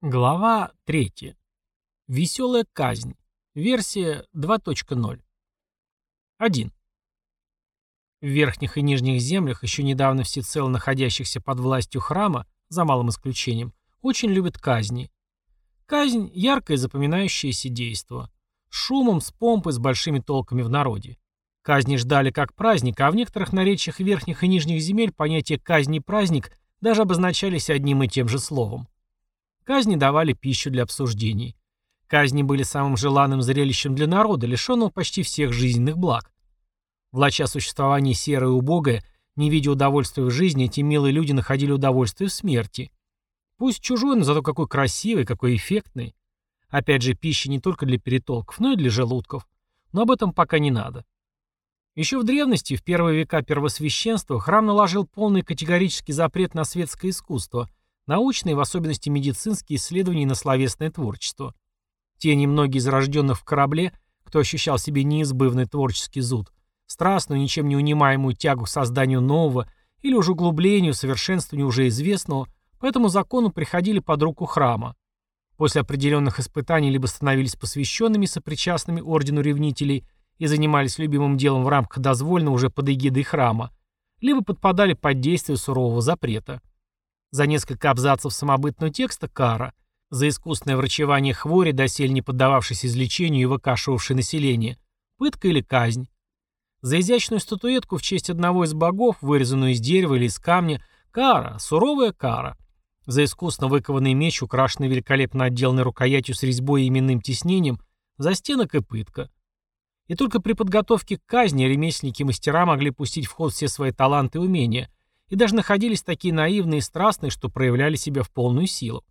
Глава 3. Веселая казнь. Версия 2.0. 1. В верхних и нижних землях, еще недавно всецело находящихся под властью храма, за малым исключением, очень любят казни. Казнь – яркое запоминающееся действо. Шумом, с помпой, с большими толками в народе. Казни ждали как праздник, а в некоторых наречиях верхних и нижних земель понятие «казнь» и «праздник» даже обозначались одним и тем же словом. Казни давали пищу для обсуждений. Казни были самым желанным зрелищем для народа, лишенного почти всех жизненных благ. Влача существование серое и убогое, не видя удовольствия в жизни, эти милые люди находили удовольствие в смерти. Пусть чужой, но зато какой красивый, какой эффектный. Опять же, пища не только для перетолков, но и для желудков. Но об этом пока не надо. Еще в древности, в первые века первосвященства, храм наложил полный категорический запрет на светское искусство – научные, в особенности медицинские исследования на словесное творчество. Те немногие из рожденных в корабле, кто ощущал себе неизбывный творческий зуд, страстную, ничем не унимаемую тягу к созданию нового или уже углублению, совершенствованию уже известного, по этому закону приходили под руку храма. После определенных испытаний либо становились посвященными сопричастными ордену ревнителей и занимались любимым делом в рамках дозвольного уже под эгидой храма, либо подпадали под действие сурового запрета. За несколько абзацев самобытного текста кара. За искусственное врачевание хвори, доселе не поддававшись излечению и выкашивавшей население. Пытка или казнь. За изящную статуэтку в честь одного из богов, вырезанную из дерева или из камня, кара, суровая кара. За искусно выкованный меч, украшенный великолепно отделанной рукоятью с резьбой и именным тиснением, за стенок и пытка. И только при подготовке к казни ремесленники и мастера могли пустить в ход все свои таланты и умения, и даже находились такие наивные и страстные, что проявляли себя в полную силу.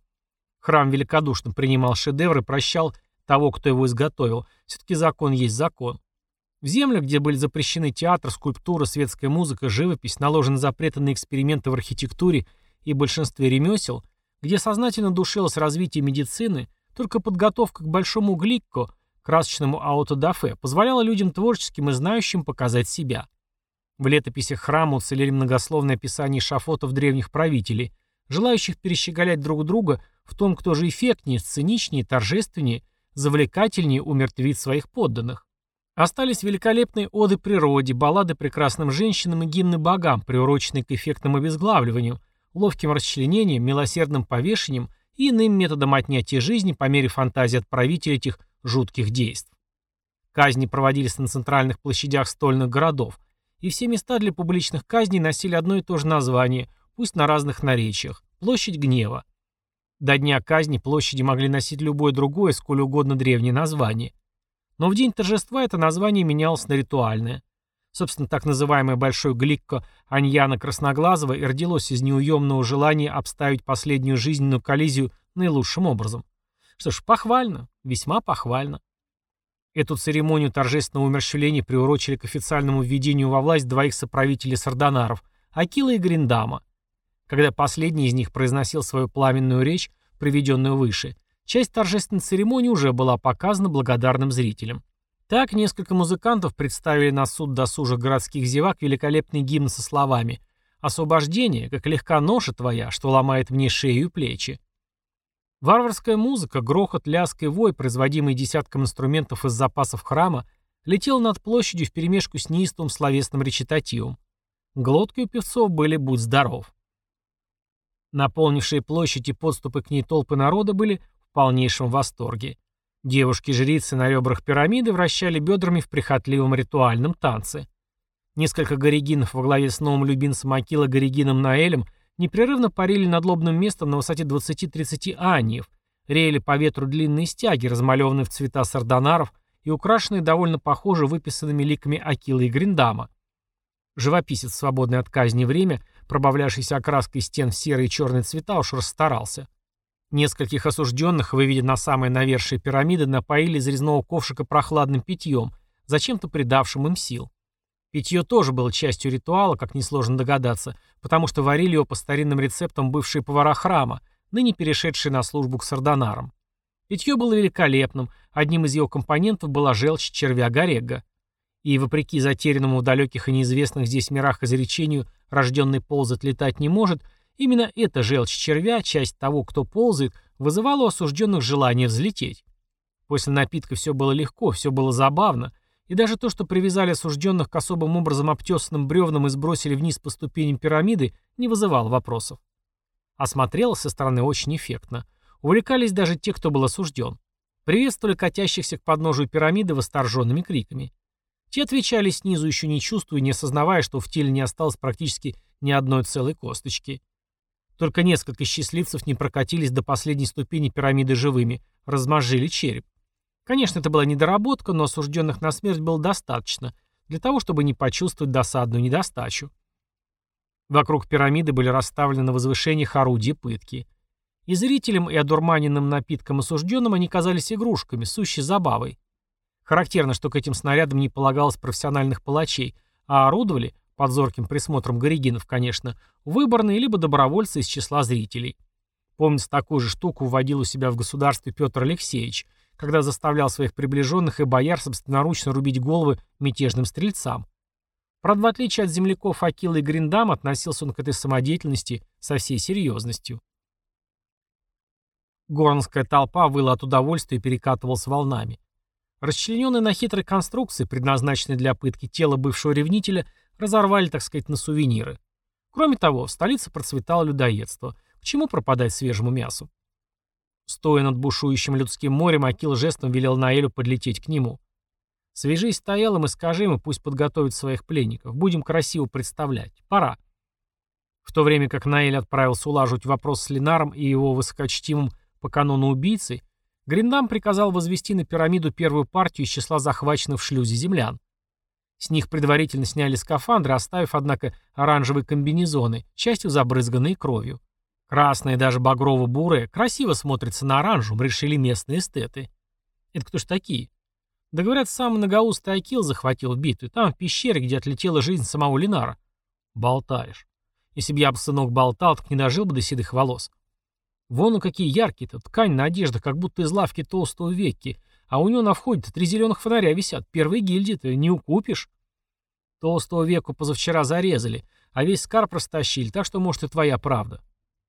Храм великодушно принимал шедевры, прощал того, кто его изготовил. Все-таки закон есть закон. В землях, где были запрещены театр, скульптура, светская музыка, живопись, наложены запреты на эксперименты в архитектуре и большинстве ремесел, где сознательно душилось развитие медицины, только подготовка к большому гликко, красочному аутодафе, позволяла людям творческим и знающим показать себя. В летописях храма уцелели многословные описания шафотов древних правителей, желающих перещеголять друг друга в том, кто же эффектнее, сценичнее, торжественнее, завлекательнее умертвит своих подданных. Остались великолепные оды природе, баллады прекрасным женщинам и гимны богам, приуроченные к эффектному обезглавливанию, ловким расчленением, милосердным повешением и иным методом отнятия жизни по мере фантазии отправителя этих жутких действий. Казни проводились на центральных площадях стольных городов, и все места для публичных казней носили одно и то же название, пусть на разных наречиях – Площадь Гнева. До дня казни площади могли носить любое другое, сколь угодно древнее название. Но в день торжества это название менялось на ритуальное. Собственно, так называемое Большой Гликко Аньяна Красноглазого и родилось из неуемного желания обставить последнюю жизненную коллизию наилучшим образом. Что ж, похвально, весьма похвально. Эту церемонию торжественного умерщвления приурочили к официальному введению во власть двоих соправителей сардонаров – Акила и Гриндама. Когда последний из них произносил свою пламенную речь, приведенную выше, часть торжественной церемонии уже была показана благодарным зрителям. Так несколько музыкантов представили на суд досужих городских зевак великолепный гимн со словами «Освобождение, как легка ноша твоя, что ломает мне шею и плечи». Варварская музыка, грохот, лязг и вой, производимый десятком инструментов из запасов храма, летел над площадью вперемешку с неистовым словесным речитативом. Глотки у певцов были «Будь здоров». Наполнившие площадь и подступы к ней толпы народа были в полнейшем восторге. Девушки-жрицы на ребрах пирамиды вращали бедрами в прихотливом ритуальном танце. Несколько горигинов во главе с новым любимцем Акила Горигином Наэлем – непрерывно парили над лобным местом на высоте 20-30 аниев, реяли по ветру длинные стяги, размалеванные в цвета сардонаров и украшенные довольно похоже выписанными ликами Акила и Гриндама. Живописец, свободный от казни время, пробавлявшийся окраской стен в серые и черные цвета, уж расстарался. Нескольких осужденных, выведя на самое навершие пирамиды, напоили из резного ковшика прохладным питьем, зачем-то придавшим им сил. Питье тоже было частью ритуала, как несложно догадаться, потому что варили его по старинным рецептам бывшие повара храма, ныне перешедшие на службу к сардонарам. Питье было великолепным, одним из его компонентов была желчь червя Горегга. И, вопреки затерянному в далеких и неизвестных здесь мирах изречению «рожденный ползать летать не может», именно эта желчь червя, часть того, кто ползает, вызывало у осужденных желание взлететь. После напитка все было легко, все было забавно, и даже то, что привязали осужденных к особым образом обтесанным бревнам и сбросили вниз по ступеням пирамиды, не вызывало вопросов. Осмотрелось со стороны очень эффектно. Увлекались даже те, кто был осужден. Приветствовали катящихся к подножию пирамиды восторженными криками. Те отвечали снизу, еще не чувствуя, не осознавая, что в теле не осталось практически ни одной целой косточки. Только несколько счастливцев не прокатились до последней ступени пирамиды живыми, размозжили череп. Конечно, это была недоработка, но осужденных на смерть было достаточно для того, чтобы не почувствовать досадную недостачу. Вокруг пирамиды были расставлены на возвышениях орудия пытки. И зрителям, и одурманенным напиткам осужденным они казались игрушками, сущей забавой. Характерно, что к этим снарядам не полагалось профессиональных палачей, а орудовали, под зорким присмотром горигинов, конечно, выборные либо добровольцы из числа зрителей. Помнится, такую же штуку вводил у себя в государстве Петр Алексеевич, когда заставлял своих приближенных и бояр собственноручно рубить головы мятежным стрельцам. Правда, в отличие от земляков Акила и Гриндам, относился он к этой самодеятельности со всей серьезностью. Горнская толпа выла от удовольствия и перекатывалась волнами. Расчлененные на хитрой конструкции, предназначенной для пытки тела бывшего ревнителя, разорвали, так сказать, на сувениры. Кроме того, в столице процветало людоедство. К чему пропадать свежему мясу? Стоя над бушующим людским морем, Акил жестом велел Наэлю подлететь к нему. «Свяжись с Таялом и скажи ему, пусть подготовит своих пленников. Будем красиво представлять. Пора». В то время как Наэль отправился улаживать вопрос с Ленаром и его высокочтимым по канону убийцей, Гриндам приказал возвести на пирамиду первую партию из числа захваченных в шлюзе землян. С них предварительно сняли скафандры, оставив, однако, оранжевые комбинезоны, частью забрызганные кровью. Красные, даже багрово-бурые, красиво смотрятся на оранжевом, решили местные эстеты. Это кто ж такие? Да говорят, сам многоустый Акил захватил битву, там, в пещере, где отлетела жизнь самого Линара. Болтаешь. Если бы я бы, сынок, болтал, так не дожил бы до седых волос. Вон у какие яркие-то, ткань на одеждах, как будто из лавки толстого веки, а у него на входе-то три зеленых фонаря висят, первые гильдии-то не укупишь. Толстого веку позавчера зарезали, а весь скарб растащили, так что, может, и твоя правда.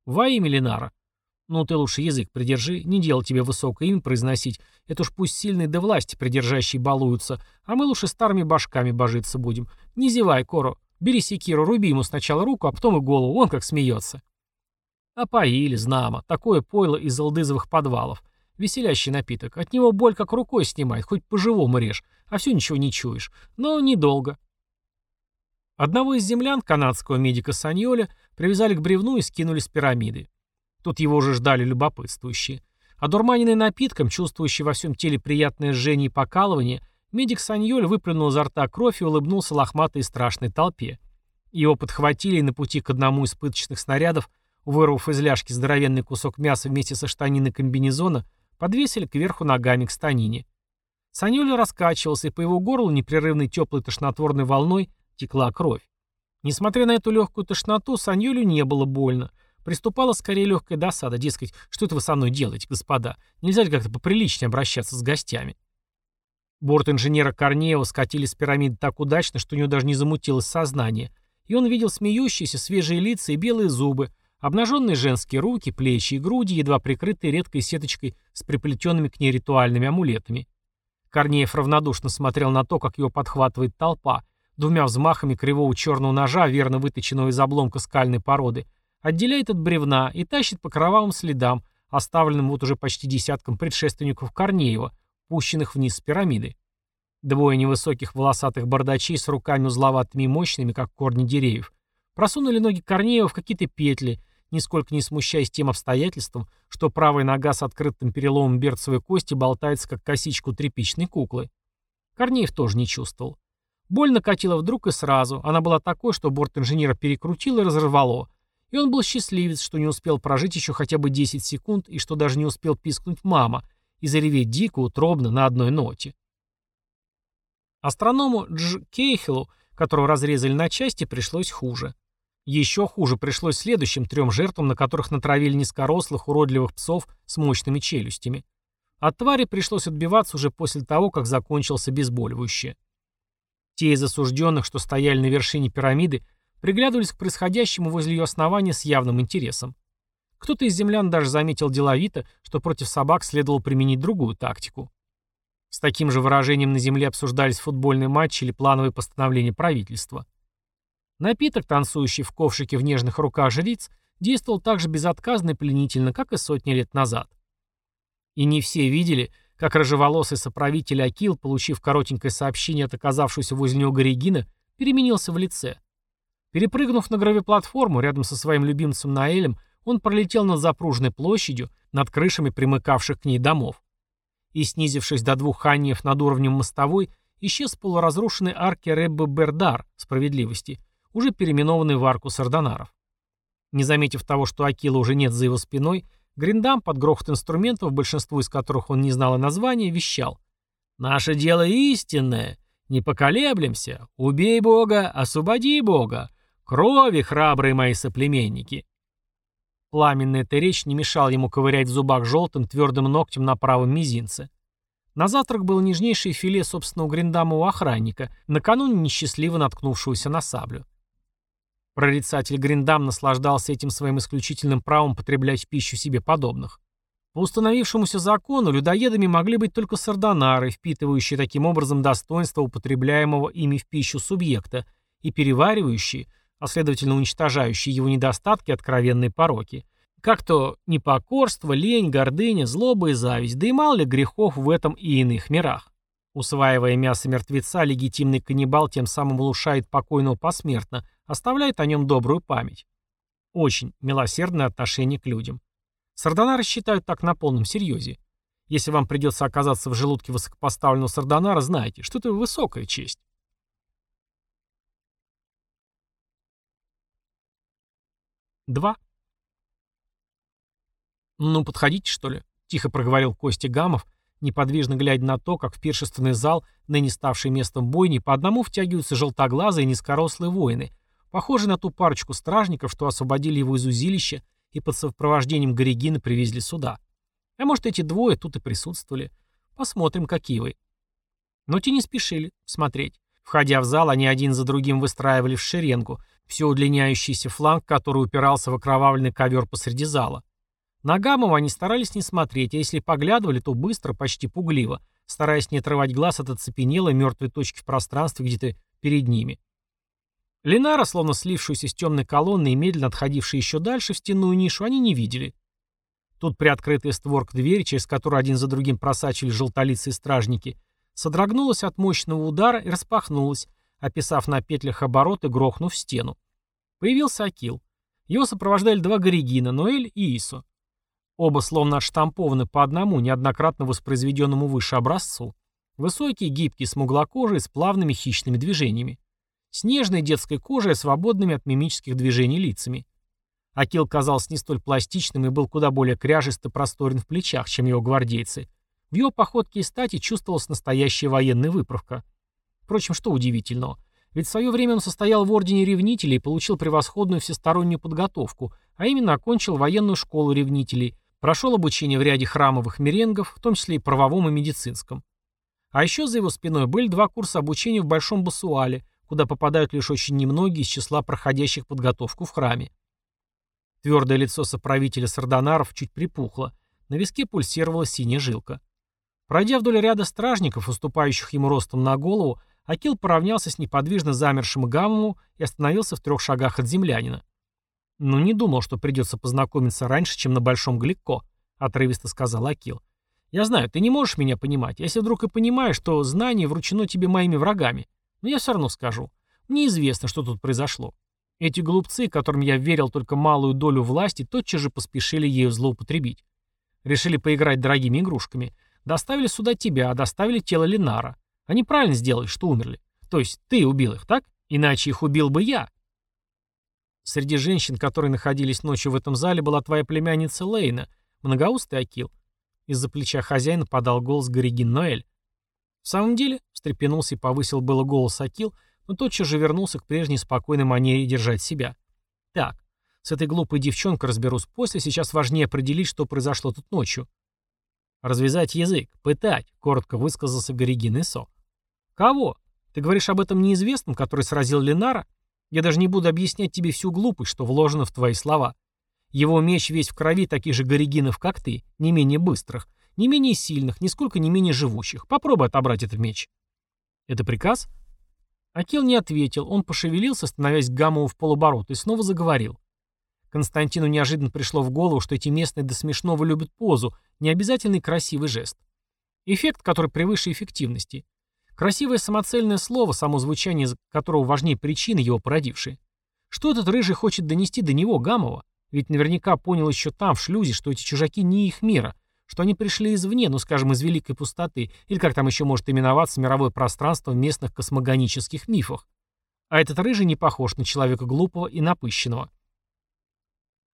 Во имя Ленара. Ну, ты лучше язык придержи, не дело тебе высокое имя произносить. Это уж пусть сильные до власти придержащие балуются, а мы лучше старыми башками божиться будем. Не зевай, Коро. Бери секиру, руби ему сначала руку, а потом и голову, он как смеется. Опоили, знамо. Такое пойло из алдызовых подвалов. Веселящий напиток. От него боль как рукой снимает, хоть по-живому режь, а все ничего не чуешь. Но недолго. Одного из землян, канадского медика Саньоля, привязали к бревну и скинули с пирамиды. Тут его уже ждали любопытствующие. Одурманенный напитком, чувствующий во всем теле приятное жжение и покалывание, медик Саньоль выплюнул изо рта кровь и улыбнулся лохматой и страшной толпе. Его подхватили и на пути к одному из пыточных снарядов, вырвав из ляжки здоровенный кусок мяса вместе со штаниной комбинезона, подвесили кверху ногами к станине. Саньоль раскачивался, и по его горлу непрерывной теплой тошнотворной волной текла кровь. Несмотря на эту легкую тошноту, Саньолю не было больно. Приступала скорее легкая досада, дескать, что это вы со мной делаете, господа? Нельзя ли как-то поприличнее обращаться с гостями? Борт инженера Корнеева скатили с пирамиды так удачно, что у него даже не замутилось сознание, и он видел смеющиеся, свежие лица и белые зубы, обнаженные женские руки, плечи и груди, едва прикрытые редкой сеточкой с приплетенными к ней ритуальными амулетами. Корнеев равнодушно смотрел на то, как его подхватывает толпа, двумя взмахами кривого черного ножа, верно выточенного из обломка скальной породы, отделяет от бревна и тащит по кровавым следам, оставленным вот уже почти десятком предшественников Корнеева, пущенных вниз с пирамиды. Двое невысоких волосатых бардачей с руками узловатыми и мощными, как корни деревьев, просунули ноги Корнеева в какие-то петли, нисколько не смущаясь тем обстоятельством, что правая нога с открытым переломом берцевой кости болтается, как косичка у тряпичной куклы. Корнеев тоже не чувствовал. Боль накатила вдруг и сразу. Она была такой, что борт инженера перекрутило и разорвало. И он был счастливец, что не успел прожить еще хотя бы 10 секунд и что даже не успел пискнуть «мама» и зареветь дико, утробно, на одной ноте. Астроному Дж. Кейхелу, которого разрезали на части, пришлось хуже. Еще хуже пришлось следующим трем жертвам, на которых натравили низкорослых, уродливых псов с мощными челюстями. От твари пришлось отбиваться уже после того, как закончился обезболивающее. Те из осужденных, что стояли на вершине пирамиды, приглядывались к происходящему возле ее основания с явным интересом. Кто-то из землян даже заметил деловито, что против собак следовало применить другую тактику. С таким же выражением на земле обсуждались футбольные матчи или плановые постановления правительства. Напиток, танцующий в ковшике в нежных руках жриц, действовал так же безотказно и пленительно, как и сотни лет назад. И не все видели, как рыжеволосый соправитель Акил, получив коротенькое сообщение от оказавшегося возле него Горегина, переменился в лице. Перепрыгнув на гравиплатформу рядом со своим любимцем Наэлем, он пролетел над запруженной площадью, над крышами примыкавших к ней домов. И, снизившись до двух ханьев над уровнем мостовой, исчез в полуразрушенной арке Реббе Бердар, справедливости, уже переименованной в арку сардонаров. Не заметив того, что Акила уже нет за его спиной, Гриндам под грохот инструментов, большинству из которых он не знал названия, вещал. «Наше дело истинное. Не поколеблемся. Убей Бога, освободи Бога. Крови, храбрые мои соплеменники». Пламенная эта речь не мешала ему ковырять в зубах желтым твердым ногтем на правом мизинце. На завтрак было нежнейшее филе собственного гриндамового охранника, накануне несчастливо наткнувшегося на саблю. Прорицатель Гриндам наслаждался этим своим исключительным правом потреблять в пищу себе подобных. По установившемуся закону людоедами могли быть только сардонары, впитывающие таким образом достоинство употребляемого ими в пищу субъекта и переваривающие, а следовательно уничтожающие его недостатки откровенной пороки. Как то непокорство, лень, гордыня, злоба и зависть, да и мало ли грехов в этом и иных мирах. Усваивая мясо мертвеца, легитимный каннибал тем самым улучшает покойного посмертно, оставляет о нем добрую память. Очень милосердное отношение к людям. Сардонары считают так на полном серьезе. Если вам придется оказаться в желудке высокопоставленного сардонара, знайте, что это высокая честь. 2. «Ну, подходите, что ли?» — тихо проговорил Костя Гамов, неподвижно глядя на то, как в пиршественный зал, ныне ставший местом бойни, по одному втягиваются желтоглазые низкорослые воины, похожие на ту парочку стражников, что освободили его из узилища и под сопровождением Горегина привезли сюда. А может, эти двое тут и присутствовали. Посмотрим, какие вы. Но те не спешили смотреть. Входя в зал, они один за другим выстраивали в шеренгу, все удлиняющийся фланг, который упирался в окровавленный ковер посреди зала. На Гамова они старались не смотреть, а если поглядывали, то быстро, почти пугливо, стараясь не отрывать глаз от оцепенелой мертвой точки в пространстве где-то перед ними. Ленара, словно слившуюся с темной колонной и медленно отходившая еще дальше в стенную нишу, они не видели. Тут приоткрытая створка двери, через которую один за другим просачивали желтолицые стражники, содрогнулась от мощного удара и распахнулась, описав на петлях оборот и грохнув стену. Появился Акил. Его сопровождали два Горегина, Ноэль и Исо. Оба словно отштампованы по одному, неоднократно воспроизведенному выше образцу. Высокие, гибкие, смуглокожие, с плавными хищными движениями. С нежной детской кожей, свободными от мимических движений лицами. Акил казался не столь пластичным и был куда более кряжесто просторен в плечах, чем его гвардейцы, в его походке и стати чувствовалась настоящая военная выправка. Впрочем, что удивительного. Ведь в свое время он состоял в Ордене Ревнителей и получил превосходную всестороннюю подготовку, а именно окончил военную школу ревнителей, прошел обучение в ряде храмовых меренгов, в том числе и правовом и медицинском. А еще за его спиной были два курса обучения в Большом Басуале, куда попадают лишь очень немногие из числа проходящих подготовку в храме. Твердое лицо соправителя сардонаров чуть припухло, на виске пульсировала синяя жилка. Пройдя вдоль ряда стражников, уступающих ему ростом на голову, Акил поравнялся с неподвижно замершим Гамму и остановился в трех шагах от землянина. «Ну, не думал, что придется познакомиться раньше, чем на Большом Гликко», — отрывисто сказал Акил. «Я знаю, ты не можешь меня понимать. Если вдруг и понимаешь, то знание вручено тебе моими врагами. Но я все равно скажу. Мне известно, что тут произошло. Эти глупцы, которым я верил только малую долю власти, тотчас же поспешили ею злоупотребить. Решили поиграть дорогими игрушками. Доставили сюда тебя, а доставили тело Ленара. Они правильно сделали, что умерли. То есть ты убил их, так? Иначе их убил бы я. Среди женщин, которые находились ночью в этом зале, была твоя племянница Лейна, многоустый Акил. Из-за плеча хозяина подал голос Горигин Ноэль. В самом деле, встрепенулся и повысил было голос Акил, но тотчас же вернулся к прежней спокойной манере держать себя. Так, с этой глупой девчонкой разберусь после, сейчас важнее определить, что произошло тут ночью. «Развязать язык, пытать», — коротко высказался Горигин Исо. «Кого? Ты говоришь об этом неизвестном, который сразил Ленара? Я даже не буду объяснять тебе всю глупость, что вложено в твои слова. Его меч весь в крови таких же горигинов, как ты, не менее быстрых, не менее сильных, нисколько не менее живущих. Попробуй отобрать этот меч. Это приказ? Акил не ответил, он пошевелился, становясь к Гамову в полоборот, и снова заговорил. Константину неожиданно пришло в голову, что эти местные до смешного любят позу, необязательный красивый жест. Эффект, который превыше эффективности. Красивое самоцельное слово, само звучание которого важнее причины, его породившей. Что этот рыжий хочет донести до него, Гамова? Ведь наверняка понял еще там, в шлюзе, что эти чужаки не их мира, что они пришли извне, ну скажем, из великой пустоты, или как там еще может именоваться мировое пространство в местных космогонических мифах. А этот рыжий не похож на человека глупого и напыщенного.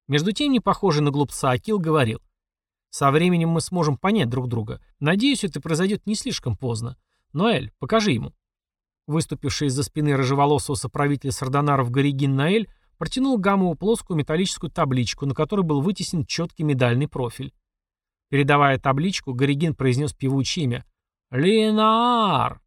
Между тем, не похожий на глупца, Акил говорил. «Со временем мы сможем понять друг друга. Надеюсь, это произойдет не слишком поздно. Ноэль, покажи ему». Выступивший из-за спины рыжеволосого соправителя сардонаров Горигин Наэль протянул Гамову плоскую металлическую табличку, на которой был вытеснен четкий медальный профиль. Передавая табличку, Горигин произнес певучее имя. «Ленар!»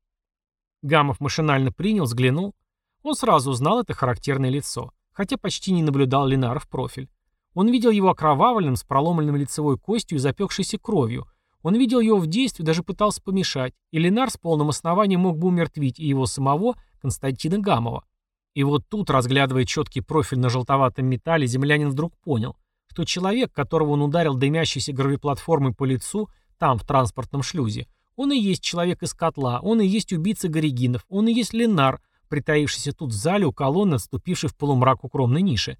Гамов машинально принял, взглянул. Он сразу узнал это характерное лицо, хотя почти не наблюдал Ленара в профиль. Он видел его окровавленным, с проломленным лицевой костью и запекшейся кровью. Он видел его в действии, даже пытался помешать, и Ленар с полным основанием мог бы умертвить и его самого, Константина Гамова. И вот тут, разглядывая четкий профиль на желтоватом металле, землянин вдруг понял, что человек, которого он ударил дымящейся гравиплатформой по лицу, там, в транспортном шлюзе, он и есть человек из котла, он и есть убийца Горигинов, он и есть Ленар, притаившийся тут в зале у колонны, отступивший в полумрак укромной ниши.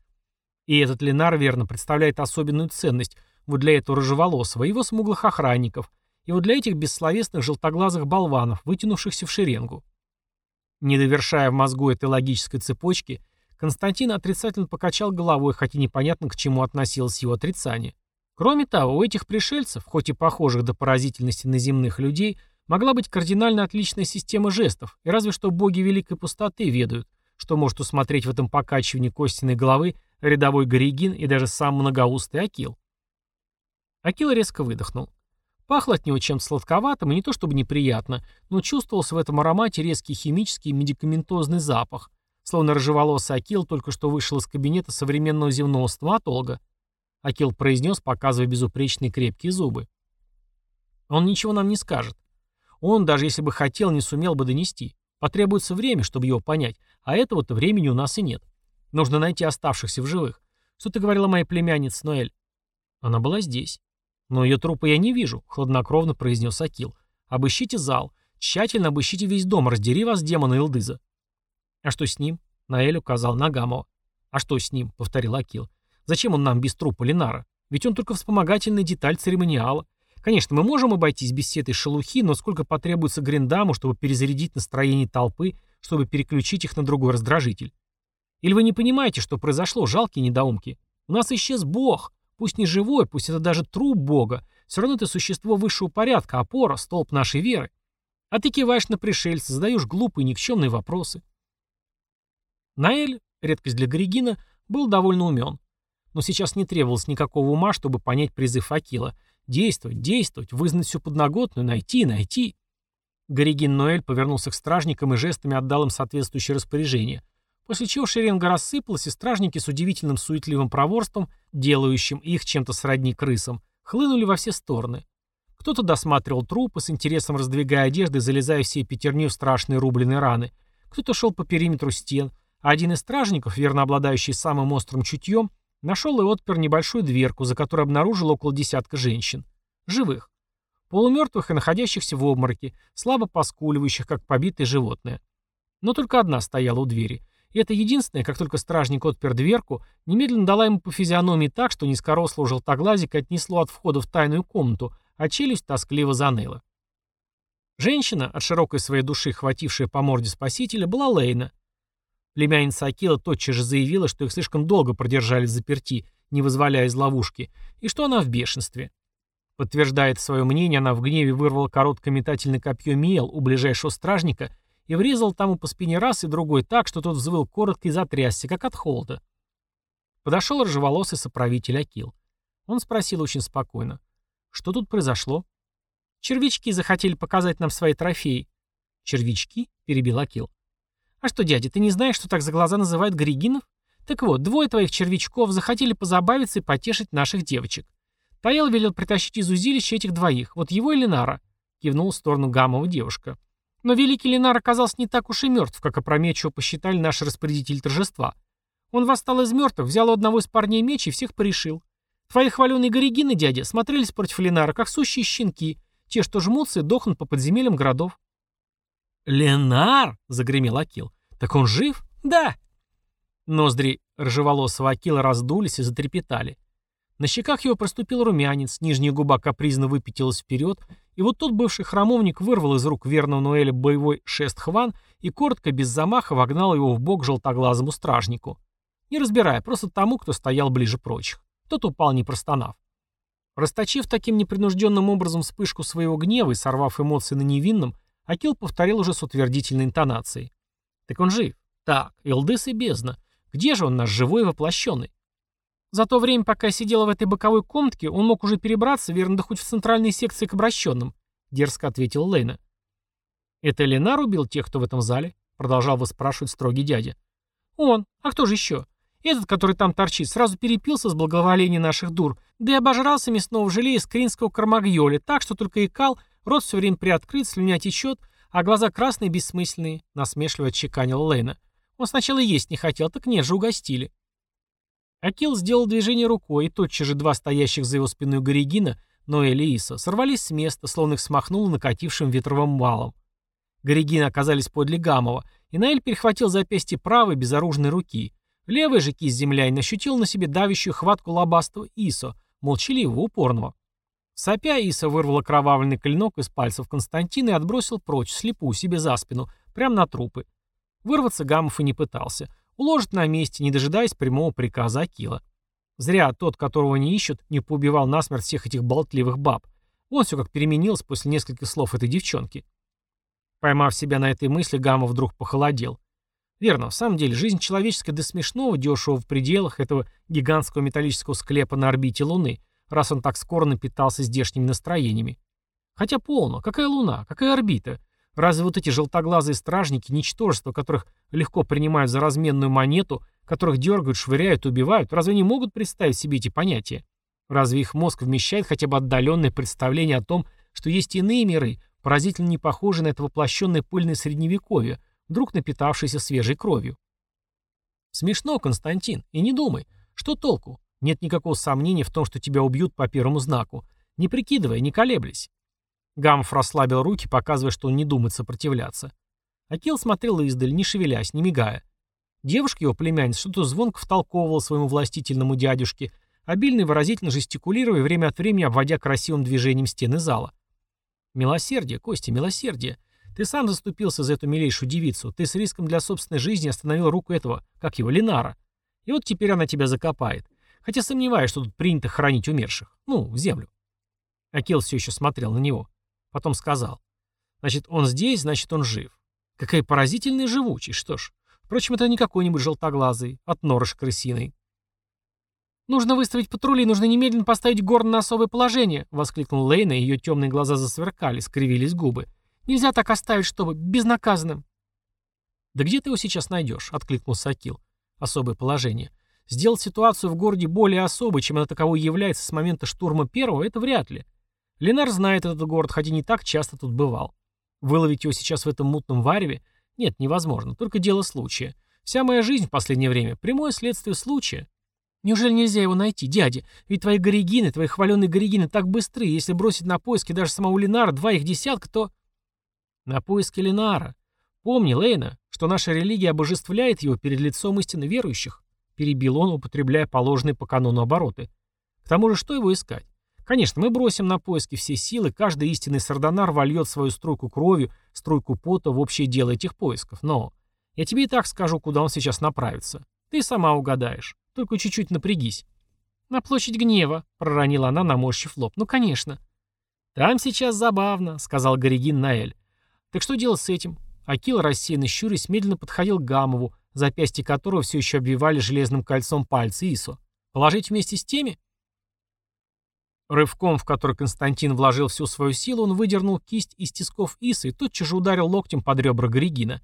И этот Ленар, верно, представляет особенную ценность вот для этого рыжеволосого, его смуглых охранников, и вот для этих бессловесных желтоглазых болванов, вытянувшихся в шеренгу. Не довершая в мозгу этой логической цепочки, Константин отрицательно покачал головой, хотя непонятно, к чему относилось его отрицание. Кроме того, у этих пришельцев, хоть и похожих до поразительности на земных людей, могла быть кардинально отличная система жестов, и разве что боги Великой Пустоты ведают, что может усмотреть в этом покачивании костяной головы рядовой Горигин и даже сам многоустый Акил. Акил резко выдохнул. Пахло от него чем-то сладковатым, и не то чтобы неприятно, но чувствовался в этом аромате резкий химический медикаментозный запах, словно рыжеволосый Акил только что вышел из кабинета современного земного стоматолога. Акил произнес, показывая безупречные крепкие зубы. Он ничего нам не скажет. Он, даже если бы хотел, не сумел бы донести. Потребуется время, чтобы его понять, а этого-то времени у нас и нет. Нужно найти оставшихся в живых. Что ты говорила моей племяннице, Ноэль? Она была здесь. «Но ее трупа я не вижу», — хладнокровно произнес Акил. «Обыщите зал. Тщательно обыщите весь дом. Раздери вас, демона Илдыза». «А что с ним?» — Наэль указал на Гамова. «А что с ним?» — повторил Акил. «Зачем он нам без трупа Ленара? Ведь он только вспомогательная деталь церемониала. Конечно, мы можем обойтись без этой шелухи, но сколько потребуется Гриндаму, чтобы перезарядить настроение толпы, чтобы переключить их на другой раздражитель? Или вы не понимаете, что произошло, жалкие недоумки? У нас исчез Бог, Пусть не живой, пусть это даже труп Бога, все равно это существо высшего порядка, опора, столб нашей веры. А ты киваешь на пришельца, задаешь глупые, никчемные вопросы. Наэль, редкость для Горигина, был довольно умен. Но сейчас не требовалось никакого ума, чтобы понять призыв Акила. Действовать, действовать, вызнать всю подноготную, найти, найти. Горигин Ноэль повернулся к стражникам и жестами отдал им соответствующее распоряжение – После чего шеренга рассыпалась, и стражники с удивительным суетливым проворством, делающим их чем-то сродни крысам, хлынули во все стороны. Кто-то досматривал трупы, с интересом раздвигая одежды, залезая всей пятерней в страшные рубленые раны. Кто-то шел по периметру стен, один из стражников, верно обладающий самым острым чутьем, нашел и отпер небольшую дверку, за которой обнаружил около десятка женщин. Живых. Полумертвых и находящихся в обмороке, слабо поскуливающих, как побитые животные. Но только одна стояла у двери. И это единственное, как только стражник отпер дверку, немедленно дала ему по физиономии так, что низкорослого желтоглазика отнесло от входа в тайную комнату, а челюсть тоскливо заныла. Женщина, от широкой своей души хватившая по морде спасителя, была Лейна. Племянница Акила тотчас же заявила, что их слишком долго продержали в заперти, не вызволяя из ловушки, и что она в бешенстве. Подтверждая свое мнение, она в гневе вырвала короткое метательное копье Миел у ближайшего стражника и врезал тому по спине раз и другой так, что тот взвыл коротко и затрясся, как от холода. Подошел рыжеволосый соправитель Акил. Он спросил очень спокойно. «Что тут произошло?» «Червячки захотели показать нам свои трофеи». «Червячки?» — перебил Акил. «А что, дядя, ты не знаешь, что так за глаза называют григинов? Так вот, двое твоих червячков захотели позабавиться и потешить наших девочек. Таэл велел притащить из узилища этих двоих, вот его и Ленара», — кивнул в сторону Гамова девушка. Но великий Ленар оказался не так уж и мертв, как опрометчиво посчитали наши распорядители торжества. Он восстал из мертвых, взял у одного из парней меч и всех порешил. Твои хваленые горегины, дядя, смотрелись против Ленара, как сущие щенки, те, что жмутся и дохнут по подземельям городов. «Ленар!» — загремел Акил. «Так он жив?» «Да!» Ноздри рыжеволосого Акила раздулись и затрепетали. На щеках его проступил румянец, нижняя губа капризно выпятилась вперед, и вот тот бывший храмовник вырвал из рук верного Нуэля боевой шест Хван и коротко, без замаха, вогнал его в бок желтоглазому стражнику. Не разбирая, просто тому, кто стоял ближе прочих. Тот упал, не простонав. Расточив таким непринужденным образом вспышку своего гнева и сорвав эмоции на невинном, Акил повторил уже с утвердительной интонацией. «Так он жив. Так, Элдыс и бездна. Где же он, наш живой воплощенный?» За то время, пока я сидела в этой боковой комнатке, он мог уже перебраться, верно, да хоть в центральной секции к обращенным», — дерзко ответил Лейна. «Это Ленар убил тех, кто в этом зале?» — продолжал выспрашивать строгий дядя. «Он. А кто же еще? Этот, который там торчит, сразу перепился с благоволения наших дур, да и обожрался мясного желе из кринского кармагьоли, так что только икал, рот все время приоткрыт, слюня течет, а глаза красные бессмысленные», — насмешливо отчеканил Лейна. «Он сначала есть не хотел, так нет же, угостили». Акил сделал движение рукой, и тотчас же два стоящих за его спиной Горегина, Ноэль и Иса, сорвались с места, словно их смахнуло накатившим ветровым валом. Горегины оказались подле Гамова, и Наэль перехватил запястье правой безоружной руки. Левая же кисть землянина ощутил на себе давящую хватку лобастого Исо, молчаливого, упорного. Сопя, Иса вырвал окровавленный клинок из пальцев Константина и отбросил прочь, слепу, себе за спину, прямо на трупы. Вырваться Гамов и не пытался. Уложит на месте, не дожидаясь прямого приказа Акила. Зря тот, которого не ищут, не поубивал насмерть всех этих болтливых баб. Вон все как переменилось после нескольких слов этой девчонки. Поймав себя на этой мысли, Гамма вдруг похолодел. Верно, в самом деле, жизнь человеческая до смешного дешево в пределах этого гигантского металлического склепа на орбите Луны, раз он так скоро напитался здешними настроениями. Хотя полно. Какая Луна? Какая орбита? Разве вот эти желтоглазые стражники, ничтожества, которых легко принимают за разменную монету, которых дергают, швыряют, убивают, разве не могут представить себе эти понятия? Разве их мозг вмещает хотя бы отдаленное представление о том, что есть иные миры, поразительно не похожие на это воплощенное пыльное средневековье, вдруг напитавшееся свежей кровью? Смешно, Константин, и не думай. Что толку? Нет никакого сомнения в том, что тебя убьют по первому знаку. Не прикидывая, не колеблясь. Гамф расслабил руки, показывая, что он не думает сопротивляться. Акил смотрел издаль, не шевелясь, не мигая. Девушка его племянница что-то звонко втолковывала своему властительному дядюшке, обильно и выразительно жестикулируя, время от времени обводя красивым движением стены зала. «Милосердие, Костя, милосердие. Ты сам заступился за эту милейшую девицу. Ты с риском для собственной жизни остановил руку этого, как его, Ленара. И вот теперь она тебя закопает. Хотя сомневаюсь, что тут принято хранить умерших. Ну, в землю». Акил все еще смотрел на него. Потом сказал. Значит, он здесь, значит, он жив. Какая поразительная живучесть. Что ж, впрочем, это не какой-нибудь желтоглазый, от норыш крысиной. «Нужно выставить патрули, нужно немедленно поставить горн на особое положение», — воскликнул Лейна, и ее темные глаза засверкали, скривились губы. «Нельзя так оставить, чтобы безнаказанным». «Да где ты его сейчас найдешь?» — откликнулся Акил. «Особое положение. Сделать ситуацию в городе более особой, чем она таковой является с момента штурма первого, это вряд ли. Ленар знает этот город, хотя не так часто тут бывал. Выловить его сейчас в этом мутном вареве? Нет, невозможно, только дело случая. Вся моя жизнь в последнее время — прямое следствие случая. Неужели нельзя его найти, дядя? Ведь твои горегины, твои хваленные горегины так быстры, если бросить на поиски даже самого Ленара два их десятка, то... На поиски Ленара. Помни, Лейна, что наша религия обожествляет его перед лицом истины верующих, перебил он, употребляя положенные по канону обороты. К тому же, что его искать? Конечно, мы бросим на поиски все силы, каждый истинный сардонар вольет свою струйку крови, струйку пота в общее дело этих поисков, но я тебе и так скажу, куда он сейчас направится. Ты сама угадаешь, только чуть-чуть напрягись. «На площадь гнева», — проронила она, наморщив лоб. «Ну, конечно». «Там сейчас забавно», — сказал Горегин Наэль. «Так что делать с этим?» Акил, рассеянно щурясь, медленно подходил к Гамову, запястье которого все еще обвивали железным кольцом пальцы Исо. «Положить вместе с теми?» Рывком, в который Константин вложил всю свою силу, он выдернул кисть из тисков Исы и тотчас же ударил локтем под ребра Горегина.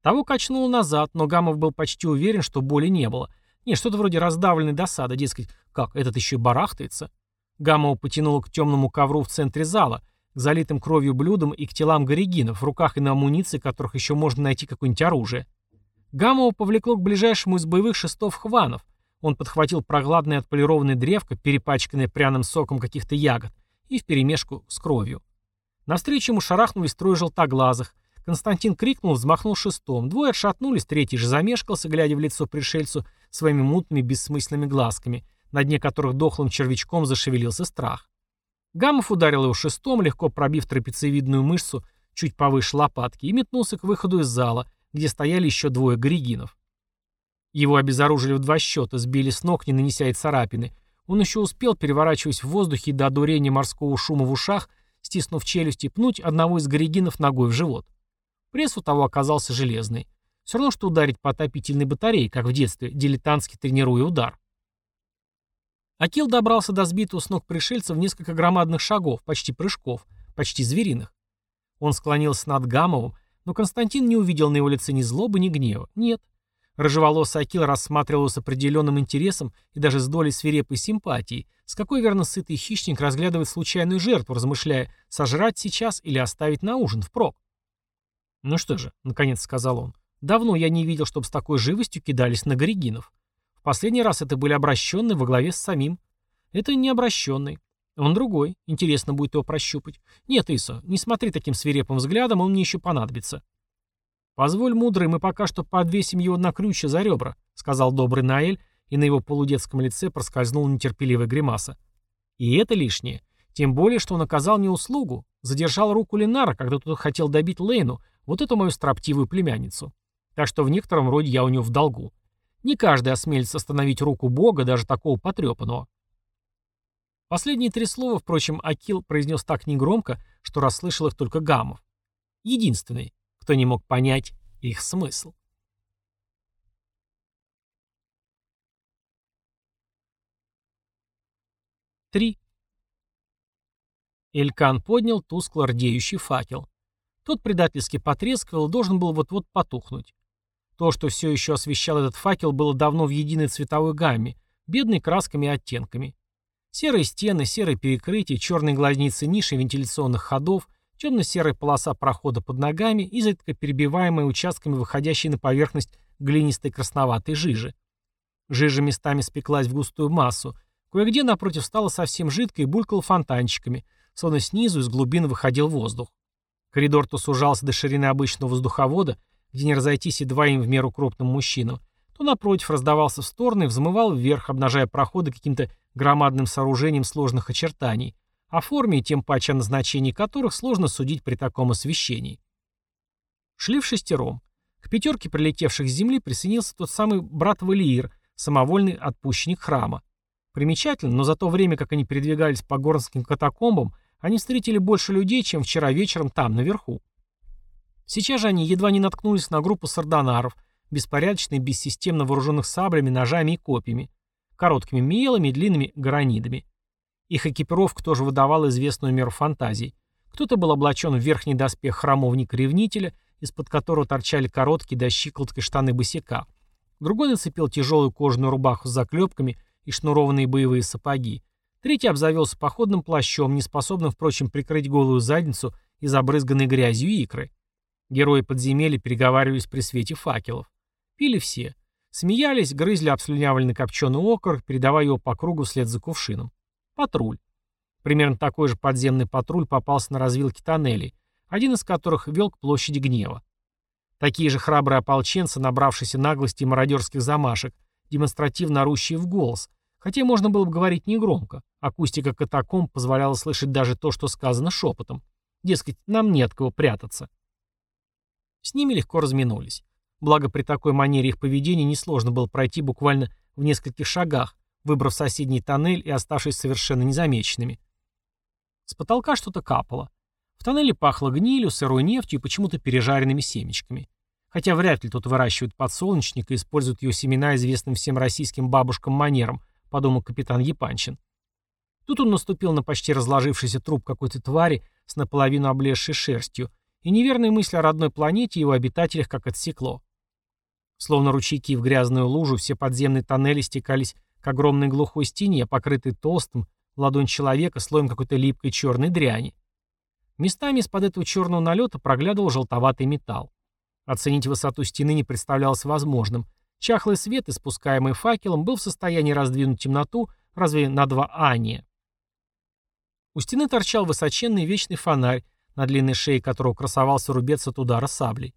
Того качнуло назад, но Гамов был почти уверен, что боли не было. Не, что-то вроде раздавленной досады, дескать, как, этот еще барахтается. Гамова потянула к темному ковру в центре зала, к залитым кровью блюдам и к телам горигинов, в руках и на амуниции, которых еще можно найти какое-нибудь оружие. Гамова повлекло к ближайшему из боевых шестов хванов. Он подхватил прогладное отполированное древко, перепачканное пряным соком каких-то ягод, и вперемешку с кровью. Навстречу ему шарахнулись трое желтоглазых. Константин крикнул, взмахнул шестом. Двое отшатнулись, третий же замешкался, глядя в лицо пришельцу своими мутными бессмысленными глазками, на дне которых дохлым червячком зашевелился страх. Гамов ударил его шестом, легко пробив трапециевидную мышцу чуть повыше лопатки, и метнулся к выходу из зала, где стояли еще двое горигинов. Его обезоружили в два счета, сбили с ног, не нанеся и царапины. Он еще успел, переворачиваясь в воздухе до одурения морского шума в ушах, стиснув челюсть и пнуть одного из горигинов ногой в живот. Пресс у того оказался железный. Все равно, что ударить по отопительной батарее, как в детстве, дилетантски тренируя удар. Акил добрался до сбитого с ног пришельца в несколько громадных шагов, почти прыжков, почти звериных. Он склонился над Гамовым, но Константин не увидел на его лице ни злобы, ни гнева. Нет. Рыжеволосый Акил рассматривал с определенным интересом и даже с долей свирепой симпатии, с какой верно сытый хищник разглядывает случайную жертву, размышляя, сожрать сейчас или оставить на ужин впрок. «Ну что же», — наконец сказал он, — «давно я не видел, чтобы с такой живостью кидались на горигинов. В последний раз это были обращенные во главе с самим. Это не обращенный. Он другой. Интересно будет его прощупать. Нет, Исо, не смотри таким свирепым взглядом, он мне еще понадобится. Позволь, мудрый, мы пока что подвесим его на крючья за ребра, сказал добрый Наэль, и на его полудетском лице проскользнула нетерпеливая гримаса. И это лишнее. Тем более, что он оказал мне услугу. Задержал руку Ленара, когда тот хотел добить Лейну, вот эту мою строптивую племянницу. Так что в некотором роде я у него в долгу. Не каждый осмелится остановить руку Бога, даже такого потрепанного. Последние три слова, впрочем, Акил произнес так негромко, что расслышал их только Гамов. Единственный, кто не мог понять их смысл. Три. Элькан поднял тускло рдеющий факел. Тот предательски потрескивал и должен был вот-вот потухнуть. То, что все еще освещал этот факел, было давно в единой цветовой гамме, бедной красками и оттенками. Серые стены, серые перекрытия, черные глазницы ниши вентиляционных ходов, темно-серая полоса прохода под ногами, изредка перебиваемая участками выходящей на поверхность глинистой красноватой жижи. Жижа местами спеклась в густую массу, кое-где напротив стало совсем жидко и булькало фонтанчиками, словно снизу из глубин выходил воздух. Коридор то сужался до ширины обычного воздуховода, где не разойтись и двоим в меру крупным мужчинам, то напротив раздавался в стороны и взмывал вверх, обнажая проходы каким-то громадным сооружением сложных очертаний, о форме и тем паче о назначении которых сложно судить при таком освещении. Шли в шестером. К пятерке прилетевших с земли присоединился тот самый брат Валиир, самовольный отпущенник храма. Примечательно, но за то время, как они передвигались по горнским катакомбам, они встретили больше людей, чем вчера вечером там, наверху. Сейчас же они едва не наткнулись на группу сардонаров, беспорядочно и бессистемно вооруженных саблями, ножами и копьями, короткими мелами и длинными горонидами. Их экипировка тоже выдавала известную меру фантазий. Кто-то был облачен в верхний доспех храмовника-ревнителя, из-под которого торчали короткие до щиколотки штаны босика. Другой нацепил тяжелую кожаную рубаху с заклепками и шнурованные боевые сапоги. Третий обзавелся походным плащом, неспособным, впрочем, прикрыть голую задницу и забрызганной грязью икры. Герои подземелья переговаривались при свете факелов. Пили все. Смеялись, грызли обслюнявленный копченый окор, передавая его по кругу вслед за кувшином. Патруль. Примерно такой же подземный патруль попался на развилке тоннелей, один из которых вел к площади гнева. Такие же храбрые ополченцы, набравшиеся наглости и мародерских замашек, демонстративно орущие в голос, хотя можно было бы говорить негромко. Акустика катакомб позволяла слышать даже то, что сказано шепотом. Дескать, нам нет кого прятаться. С ними легко разминулись. Благо при такой манере их поведения несложно было пройти буквально в нескольких шагах, выбрав соседний тоннель и оставшись совершенно незамеченными. С потолка что-то капало. В тоннеле пахло гнилью, сырой нефтью и почему-то пережаренными семечками. Хотя вряд ли тут выращивают подсолнечник и используют ее семена известным всем российским бабушкам-манерам, подумал капитан Епанчин. Тут он наступил на почти разложившийся труп какой-то твари с наполовину облезшей шерстью, и неверная мысль о родной планете и его обитателях как отсекло. Словно ручейки в грязную лужу, все подземные тоннели стекались к огромной глухой стене, покрытой толстым, ладонь человека, слоем какой-то липкой черной дряни. Местами из-под этого черного налета проглядывал желтоватый металл. Оценить высоту стены не представлялось возможным. Чахлый свет, испускаемый факелом, был в состоянии раздвинуть темноту разве на два ания. У стены торчал высоченный вечный фонарь, на длинной шее которого красовался рубец от удара саблей.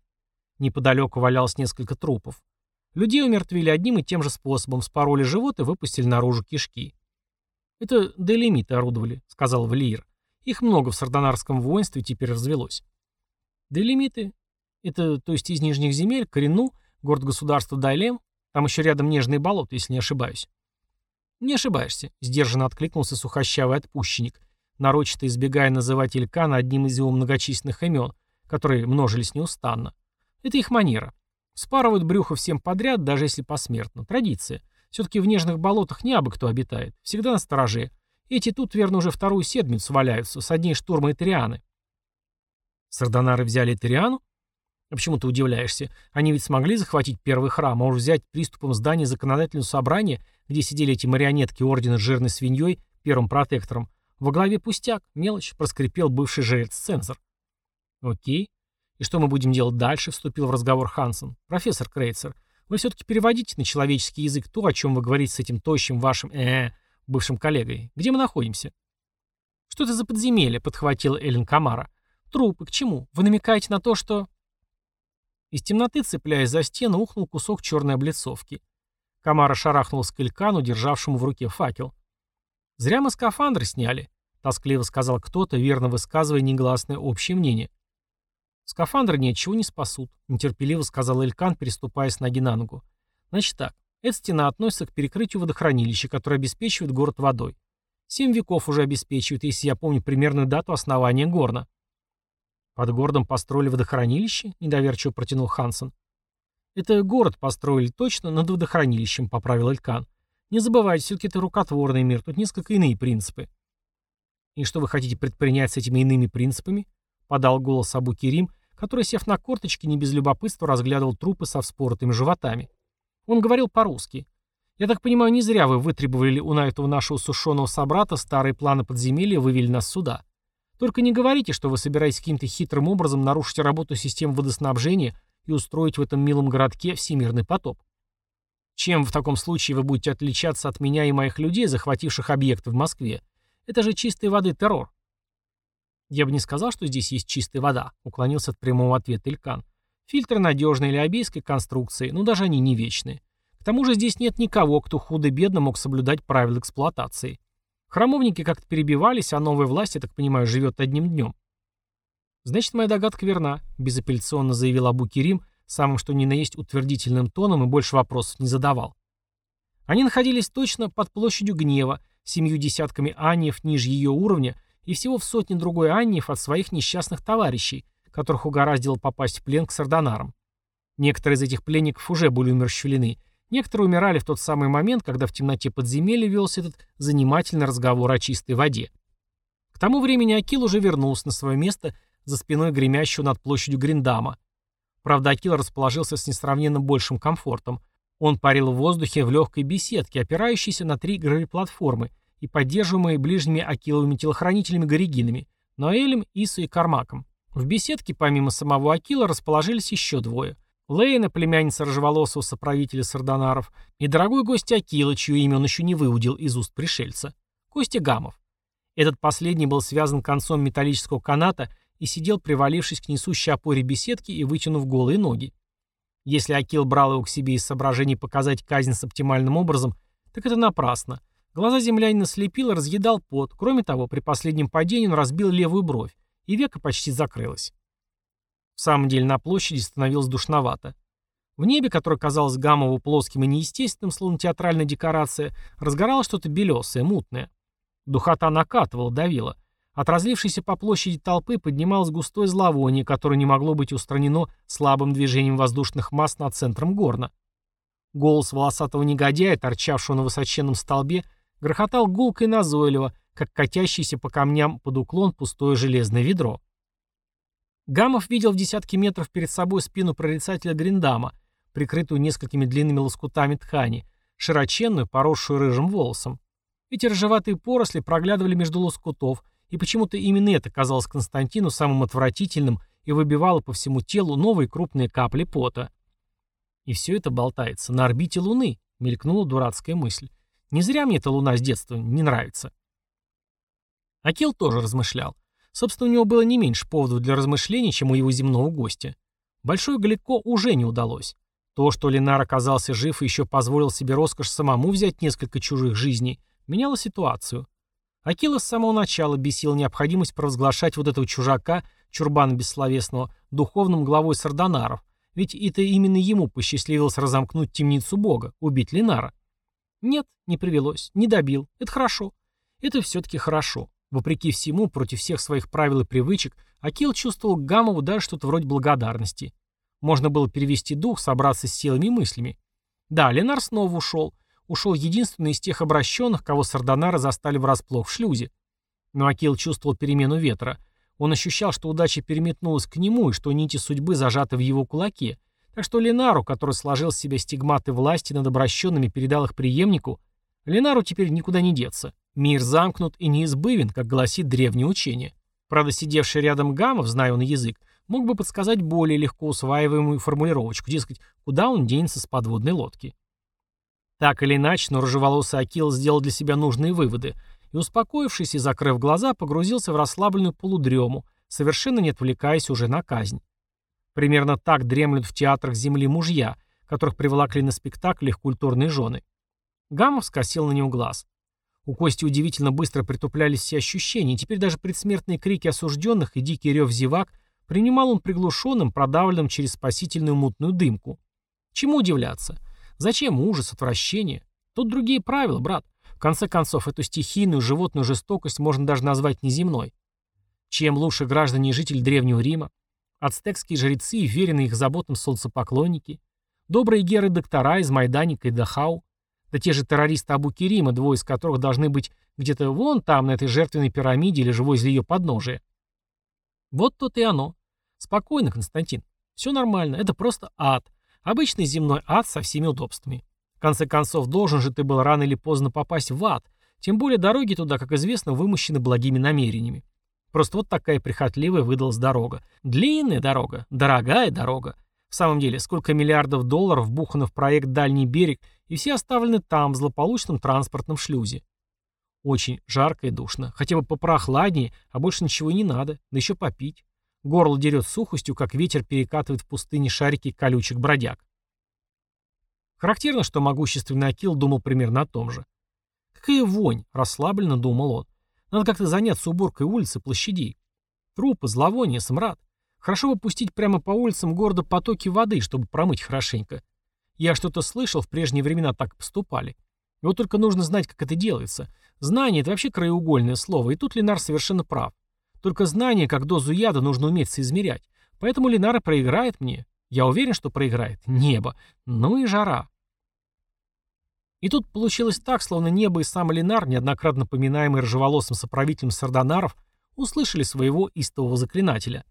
Неподалеку валялось несколько трупов. Людей умертвили одним и тем же способом, спороли живот и выпустили наружу кишки. «Это делимиты орудовали», — сказал Валиир. «Их много в сардонарском воинстве теперь развелось». «Делимиты? Это, то есть из нижних земель, Коренну, город-государство Дайлем? Там еще рядом нежные болота, если не ошибаюсь». «Не ошибаешься», — сдержанно откликнулся сухощавый отпущенник, нарочито избегая называть Илькана одним из его многочисленных имен, которые множились неустанно. Это их манера. Спарывают брюхо всем подряд, даже если посмертно. Традиция. Все-таки в нежных болотах не абы кто обитает. Всегда на стороже. Эти тут, верно, уже вторую седмицу валяются, с одней штурма Этерианы. Сардонары взяли Этериану? А почему ты удивляешься? Они ведь смогли захватить первый храм, а уж взять приступом здания законодательного собрания, где сидели эти марионетки ордена с жирной свиньей, первым протектором, во главе пустяк, мелочь, проскрипел бывший жрец-цензор. Окей. И что мы будем делать дальше, вступил в разговор Хансен. Профессор Крейцер, вы все-таки переводите на человеческий язык то, о чем вы говорите с этим тощим вашим э, -э бывшим коллегой. Где мы находимся? Что это за подземелье? подхватил Эллен Камара. Трупы, к чему? Вы намекаете на то, что... Из темноты, цепляясь за стену, ухнул кусок черной облицовки. Камара шарахнулся к Илькану, державшему в руке факел. «Зря мы скафандры сняли», — тоскливо сказал кто-то, верно высказывая негласное общее мнение. «Скафандры ничего не спасут», — нетерпеливо сказал Элькан, переступая с ноги на ногу. «Значит так, эта стена относится к перекрытию водохранилища, которое обеспечивает город водой. Семь веков уже обеспечивает, если я помню примерную дату основания Горна». «Под городом построили водохранилище?» — недоверчиво протянул Хансен. «Это город построили точно над водохранилищем», — поправил Элькан. Не забывайте, все-таки это рукотворный мир, тут несколько иные принципы. И что вы хотите предпринять с этими иными принципами? Подал голос Абу Кирим, который, сев на корточки, не без любопытства разглядывал трупы со вспоротыми животами. Он говорил по-русски. «Я так понимаю, не зря вы вытребовали у этого нашего сушеного собрата старые планы подземелья вывели нас сюда. Только не говорите, что вы собираетесь каким-то хитрым образом нарушить работу систем водоснабжения и устроить в этом милом городке всемирный потоп. Чем в таком случае вы будете отличаться от меня и моих людей, захвативших объекты в Москве? Это же чистой воды террор. Я бы не сказал, что здесь есть чистая вода, уклонился от прямого ответа Илькан. Фильтры надежной или обейской конструкции, но даже они не вечные. К тому же здесь нет никого, кто худо-бедно мог соблюдать правила эксплуатации. Храмовники как-то перебивались, а новая власть, я так понимаю, живет одним днем. Значит, моя догадка верна, безапелляционно заявил Абу Кирим, самым что ни на есть утвердительным тоном и больше вопросов не задавал. Они находились точно под площадью гнева, семью десятками аньев ниже ее уровня и всего в сотне другой аньев от своих несчастных товарищей, которых угораздило попасть в плен к сардонарам. Некоторые из этих пленников уже были умерщвлены, некоторые умирали в тот самый момент, когда в темноте подземелья велся этот занимательный разговор о чистой воде. К тому времени Акил уже вернулся на свое место за спиной гремящего над площадью Гриндама – Правда, Акил расположился с несравненно большим комфортом. Он парил в воздухе в легкой беседке, опирающейся на три гравиплатформы и поддерживаемые ближними Акиловыми телохранителями Горигинами, Ноэлем, Ису и Кармаком. В беседке, помимо самого Акила, расположились еще двое. Лейна, племянница рыжеволосого соправителя Сардонаров, и дорогой гость Акила, чье имя он еще не выудил из уст пришельца. Костя Гамов. Этот последний был связан концом металлического каната и сидел, привалившись к несущей опоре беседки и вытянув голые ноги. Если Акил брал его к себе из соображений показать казнь с оптимальным образом, так это напрасно. Глаза землянина слепил и разъедал пот. Кроме того, при последнем падении он разбил левую бровь, и века почти закрылась. В самом деле на площади становилось душновато. В небе, которое казалось Гамову плоским и неестественным, словно театральная декорация, разгоралось что-то белесое, мутное. Духота накатывала, давила. От разлившейся по площади толпы поднималось густое зловоние, которое не могло быть устранено слабым движением воздушных масс над центром горна. Голос волосатого негодяя, торчавшего на высоченном столбе, грохотал гулко и назойливо, как катящийся по камням под уклон пустое железное ведро. Гамов видел в десятки метров перед собой спину прорицателя Гриндама, прикрытую несколькими длинными лоскутами ткани, широченную, поросшую рыжим волосом. Эти рыжеватые поросли проглядывали между лоскутов, и почему-то именно это казалось Константину самым отвратительным и выбивало по всему телу новые крупные капли пота. И все это болтается на орбите Луны, мелькнула дурацкая мысль. Не зря мне эта Луна с детства не нравится. Акил тоже размышлял. Собственно, у него было не меньше поводов для размышлений, чем у его земного гостя. Большой Галико уже не удалось. То, что Ленар оказался жив и еще позволил себе роскошь самому взять несколько чужих жизней, меняло ситуацию. Акила с самого начала бесил необходимость провозглашать вот этого чужака, чурбана бессловесного, духовным главой сардонаров, ведь это именно ему посчастливилось разомкнуть темницу бога, убить Ленара. Нет, не привелось, не добил, это хорошо. Это все-таки хорошо. Вопреки всему, против всех своих правил и привычек, Акил чувствовал к Гамову даже что-то вроде благодарности. Можно было перевести дух, собраться с силами и мыслями. Да, Ленар снова ушел. Ушел единственный из тех обращенных, кого Сардонара застали врасплох в шлюзе. Но Акил чувствовал перемену ветра. Он ощущал, что удача переметнулась к нему и что нити судьбы зажаты в его кулаке. Так что Ленару, который сложил с себя стигматы власти над обращенными, передал их преемнику, Ленару теперь никуда не деться. Мир замкнут и неизбывен, как гласит древнее учение. Правда, сидевший рядом Гамов, зная он язык, мог бы подсказать более легко усваиваемую формулировочку, дескать, куда он денется с подводной лодки. Так или иначе, но рыжеволосый Акил сделал для себя нужные выводы и, успокоившись и закрыв глаза, погрузился в расслабленную полудрему, совершенно не отвлекаясь уже на казнь. Примерно так дремлют в театрах земли мужья, которых приволокли на спектакль их культурные жены. Гамов скосил на него глаз. У Кости удивительно быстро притуплялись все ощущения, и теперь даже предсмертные крики осужденных и дикий рев зевак принимал он приглушенным, продавленным через спасительную мутную дымку. Чему удивляться? Зачем ужас, отвращение? Тут другие правила, брат. В конце концов, эту стихийную животную жестокость можно даже назвать неземной. Чем лучше граждане и жители Древнего Рима? Ацтекские жрецы и веренные их заботам солнцепоклонники? Добрые геры-доктора из Майданика и Дахау? Да те же террористы Абу-Керима, двое из которых должны быть где-то вон там, на этой жертвенной пирамиде или же возле ее подножия. Вот тут и оно. Спокойно, Константин. Все нормально, это просто ад. Обычный земной ад со всеми удобствами. В конце концов, должен же ты был рано или поздно попасть в ад. Тем более дороги туда, как известно, вымощены благими намерениями. Просто вот такая прихотливая выдалась дорога. Длинная дорога, дорогая дорога. В самом деле, сколько миллиардов долларов вбухано в проект «Дальний берег» и все оставлены там, в злополучном транспортном шлюзе. Очень жарко и душно. Хотя бы попрохладнее, а больше ничего не надо, да еще попить. Горло дерет сухостью, как ветер перекатывает в пустыне шарики колючих бродяг. Характерно, что могущественный Акил думал примерно о том же. Какая вонь, расслабленно думал он. Надо как-то заняться уборкой улиц и площадей. Трупы, зловоние, смрад. Хорошо бы пустить прямо по улицам города потоки воды, чтобы промыть хорошенько. Я что-то слышал, в прежние времена так поступали. И вот только нужно знать, как это делается. Знание — это вообще краеугольное слово, и тут Ленар совершенно прав. Только знание, как дозу яда, нужно уметь соизмерять. Поэтому Ленара проиграет мне. Я уверен, что проиграет. Небо. Ну и жара. И тут получилось так, словно небо и сам Ленар, неоднократно поминаемый ржеволосым соправителем сардонаров, услышали своего истового заклинателя.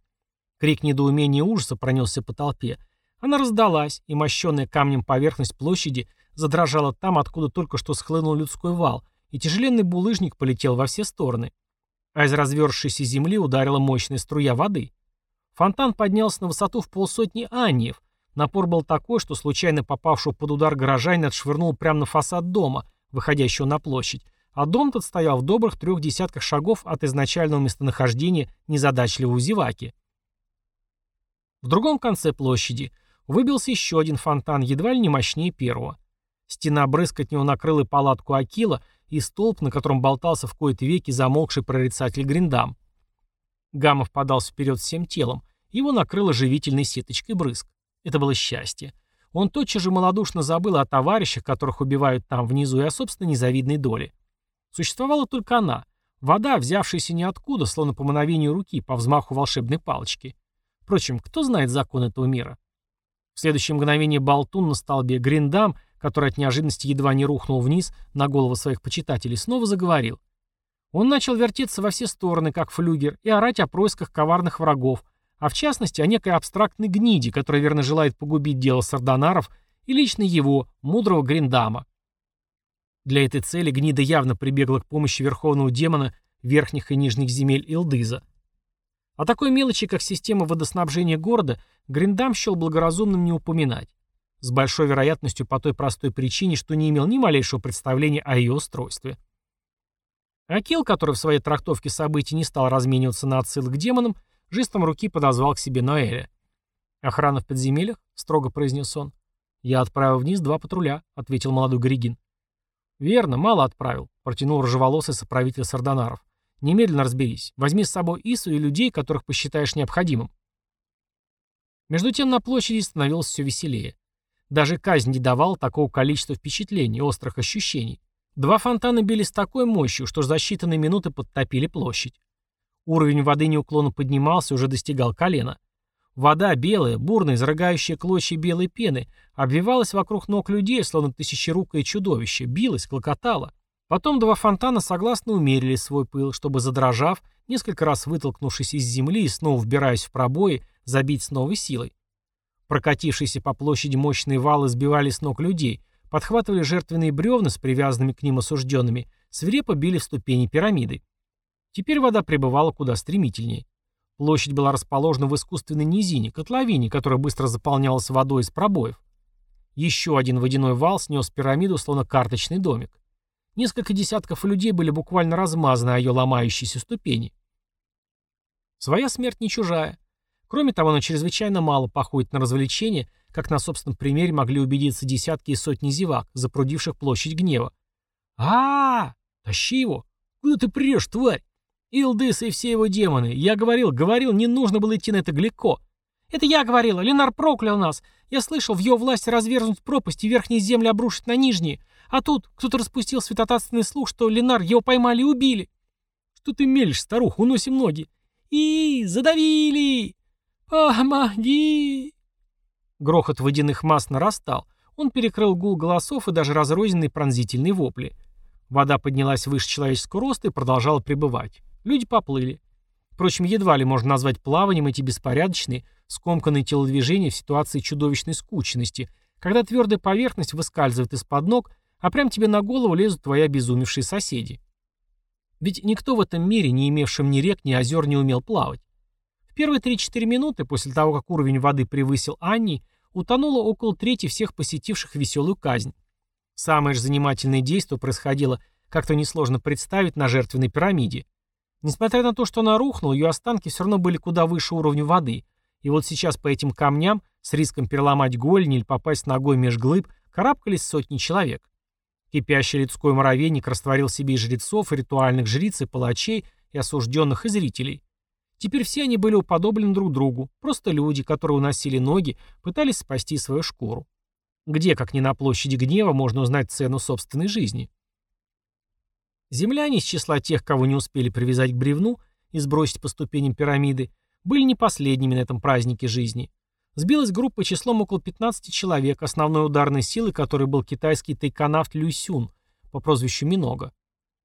Крик недоумения и ужаса пронесся по толпе, она раздалась, и мощенная камнем поверхность площади задрожала там, откуда только что схлынул людской вал, и тяжеленный булыжник полетел во все стороны. А из развершейся земли ударила мощная струя воды. Фонтан поднялся на высоту в полсотни аньев. Напор был такой, что случайно попавшего под удар горожанин отшвырнул прямо на фасад дома, выходящего на площадь, а дом тот стоял в добрых трех десятках шагов от изначального местонахождения незадачливого зеваки. В другом конце площади Выбился еще один фонтан, едва ли не мощнее первого. Стена брызг от него накрыла палатку Акила и столб, на котором болтался в кои-то веки замолкший прорицатель Гриндам. Гамов подался вперед всем телом. Его накрыло живительной сеточкой брызг. Это было счастье. Он тотчас же малодушно забыл о товарищах, которых убивают там внизу, и о собственной незавидной доле. Существовала только она. Вода, взявшаяся ниоткуда, словно по мановению руки, по взмаху волшебной палочки. Впрочем, кто знает закон этого мира? В следующее мгновение болтун на столбе Гриндам, который от неожиданности едва не рухнул вниз на голову своих почитателей, снова заговорил. Он начал вертеться во все стороны, как флюгер, и орать о происках коварных врагов, а в частности о некой абстрактной гниде, которая верно желает погубить дело сардонаров и лично его, мудрого Гриндама. Для этой цели гнида явно прибегла к помощи верховного демона верхних и нижних земель Илдыза. О такой мелочи, как система водоснабжения города, Гриндам счел благоразумным не упоминать. С большой вероятностью по той простой причине, что не имел ни малейшего представления о ее устройстве. Акил, который в своей трактовке событий не стал размениваться на отсылок к демонам, жестом руки подозвал к себе Ноэля. «Охрана в подземельях?» — строго произнес он. «Я отправил вниз два патруля», — ответил молодой Горигин. «Верно, мало отправил», — протянул рыжеволосый соправитель Сардонаров. «Немедленно разберись. Возьми с собой Ису и людей, которых посчитаешь необходимым». Между тем на площади становилось все веселее. Даже казнь не давала такого количества впечатлений, острых ощущений. Два фонтана били с такой мощью, что за считанные минуты подтопили площадь. Уровень воды неуклонно поднимался уже достигал колена. Вода, белая, бурная, изрыгающая клочья белой пены, обвивалась вокруг ног людей, словно тысячерукое чудовище, билась, клокотала. Потом два фонтана согласно умерили свой пыл, чтобы, задрожав, несколько раз вытолкнувшись из земли и снова вбираясь в пробои, забить с новой силой. Прокатившиеся по площади мощные валы сбивали с ног людей, подхватывали жертвенные бревна с привязанными к ним осужденными, свирепо били в ступени пирамиды. Теперь вода пребывала куда стремительнее. Площадь была расположена в искусственной низине, котловине, которая быстро заполнялась водой из пробоев. Еще один водяной вал снес пирамиду, словно карточный домик. Несколько десятков людей были буквально размазаны о ее ломающейся ступени. Своя смерть не чужая. Кроме того, она чрезвычайно мало походит на развлечения, как на собственном примере могли убедиться десятки и сотни зевак, запрудивших площадь гнева. а, -а, -а Тащи его! Куда ты прешь, тварь? Илдыс и все его демоны. Я говорил, говорил, не нужно было идти на это глико. Это я говорила, Ленар проклял нас. Я слышал, в его власти разверзнуть пропасть и верхние земли обрушить на нижние. А тут кто-то распустил святотатственный слух, что Ленар его поймали и убили. Что ты мелешь, старуха, уносим ноги. И задавили! «Помоги!» Грохот водяных масс нарастал. Он перекрыл гул голосов и даже разрозненные пронзительные вопли. Вода поднялась выше человеческого роста и продолжала пребывать. Люди поплыли. Впрочем, едва ли можно назвать плаванием эти беспорядочные, скомканные телодвижения в ситуации чудовищной скученности, когда твердая поверхность выскальзывает из-под ног, а прям тебе на голову лезут твои обезумевшие соседи. Ведь никто в этом мире, не имевшем ни рек, ни озер, не умел плавать. В первые 3-4 минуты, после того, как уровень воды превысил Анни, утонуло около трети всех посетивших веселую казнь. Самое же занимательное действие происходило, как-то несложно представить, на жертвенной пирамиде. Несмотря на то, что она рухнула, ее останки все равно были куда выше уровня воды. И вот сейчас по этим камням, с риском переломать голень или попасть ногой меж глыб, карабкались сотни человек. Кипящий людской муравейник растворил себе и жрецов, и ритуальных жриц, и палачей, и осужденных, и зрителей. Теперь все они были уподоблены друг другу, просто люди, которые уносили ноги, пытались спасти свою шкуру. Где, как ни на площади гнева, можно узнать цену собственной жизни? Земляне из числа тех, кого не успели привязать к бревну и сбросить по ступеням пирамиды, были не последними на этом празднике жизни. Сбилась группа числом около 15 человек, основной ударной силой которой был китайский тайконавт Люсюн по прозвищу Минога.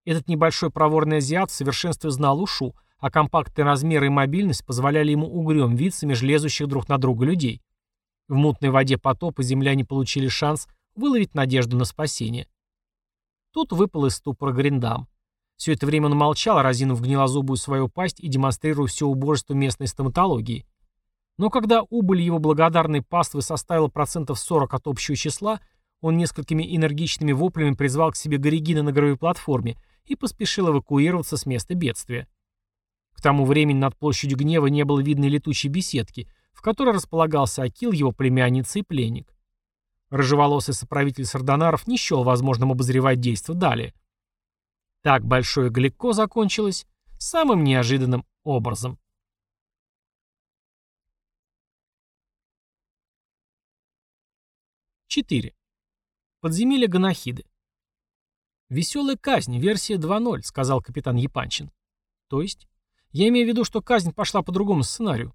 Этот небольшой проворный азиат в совершенстве знал ушу, а компактные размеры и мобильность позволяли ему угрём виться меж лезущих друг на друга людей. В мутной воде потопа земляне получили шанс выловить надежду на спасение. Тут выпал из ступора Гриндам. Все это время он молчал, разинув гнилозубую свою пасть и демонстрируя все убожество местной стоматологии. Но когда убыль его благодарной паствы составила процентов 40 от общего числа, он несколькими энергичными воплями призвал к себе Горигина на игровой платформе и поспешил эвакуироваться с места бедствия. К тому времени над площадью гнева не было видно летучей беседки, в которой располагался Акил, его племянница и пленник. Рыжеволосый соправитель Сардонаров не счел возможным обозревать действо далее. Так большое Гликко закончилось самым неожиданным образом. Четыре. Подземелье Ганахиды. «Веселая казнь, версия 2.0», — сказал капитан Епанчин. «То есть?» Я имею в виду, что казнь пошла по другому сценарию.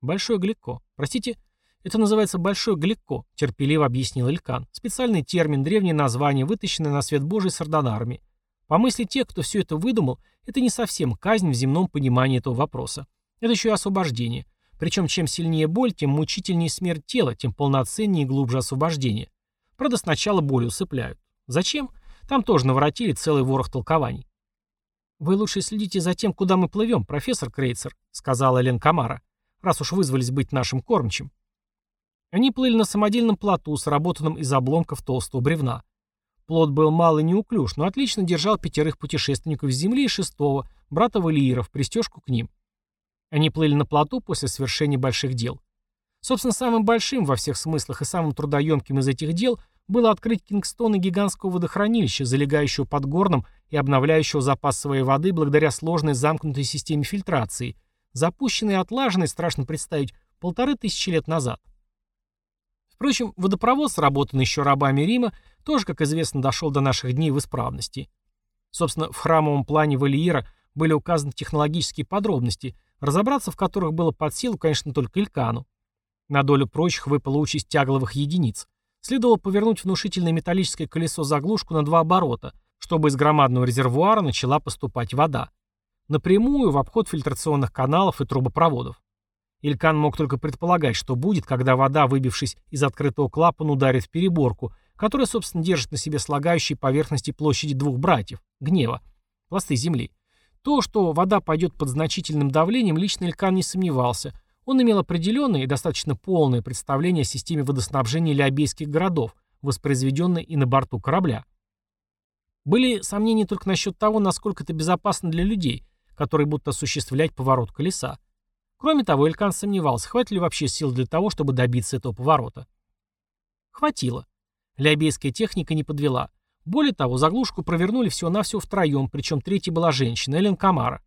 Большое гликко. Простите, это называется большое гликко, терпеливо объяснил Илькан. Специальный термин, древнее название, вытащенное на свет Божий сардонарами. По мысли тех, кто все это выдумал, это не совсем казнь в земном понимании этого вопроса. Это еще и освобождение. Причем чем сильнее боль, тем мучительнее смерть тела, тем полноценнее и глубже освобождение. Правда, сначала боль усыпляют. Зачем? Там тоже наворотили целый ворох толкований. «Вы лучше следите за тем, куда мы плывем, профессор Крейцер», — сказала Элен Камара, «раз уж вызвались быть нашим кормчим». Они плыли на самодельном плоту, сработанном из обломков толстого бревна. Плот был мал и неуклюж, но отлично держал пятерых путешественников с земли и шестого, брата Валиира, в пристежку к ним. Они плыли на плоту после совершения больших дел. Собственно, самым большим во всех смыслах и самым трудоемким из этих дел было открыть Кингстона гигантского водохранилища, залегающего под горном и обновляющего запас своей воды благодаря сложной замкнутой системе фильтрации, запущенной и отлаженной, страшно представить, полторы тысячи лет назад. Впрочем, водопровод, сработанный еще рабами Рима, тоже, как известно, дошел до наших дней в исправности. Собственно, в храмовом плане Валиера были указаны технологические подробности, разобраться в которых было под силу, конечно, только Илькану. На долю прочих выпала участь тягловых единиц. Следовало повернуть внушительное металлическое колесо-заглушку на два оборота, чтобы из громадного резервуара начала поступать вода. Напрямую в обход фильтрационных каналов и трубопроводов. Илькан мог только предполагать, что будет, когда вода, выбившись из открытого клапана, ударит в переборку, которая, собственно, держит на себе слагающие поверхности площади двух братьев, гнева, пласты земли. То, что вода пойдет под значительным давлением, лично Илькан не сомневался. Он имел определенное и достаточно полное представление о системе водоснабжения лиабейских городов, воспроизведенной и на борту корабля. Были сомнения только насчет того, насколько это безопасно для людей, которые будут осуществлять поворот колеса. Кроме того, Элькан сомневался, хватит ли вообще сил для того, чтобы добиться этого поворота. Хватило. Лиабейская техника не подвела. Более того, заглушку провернули всего-навсего втроем, причем третьей была женщина, Элен Камара.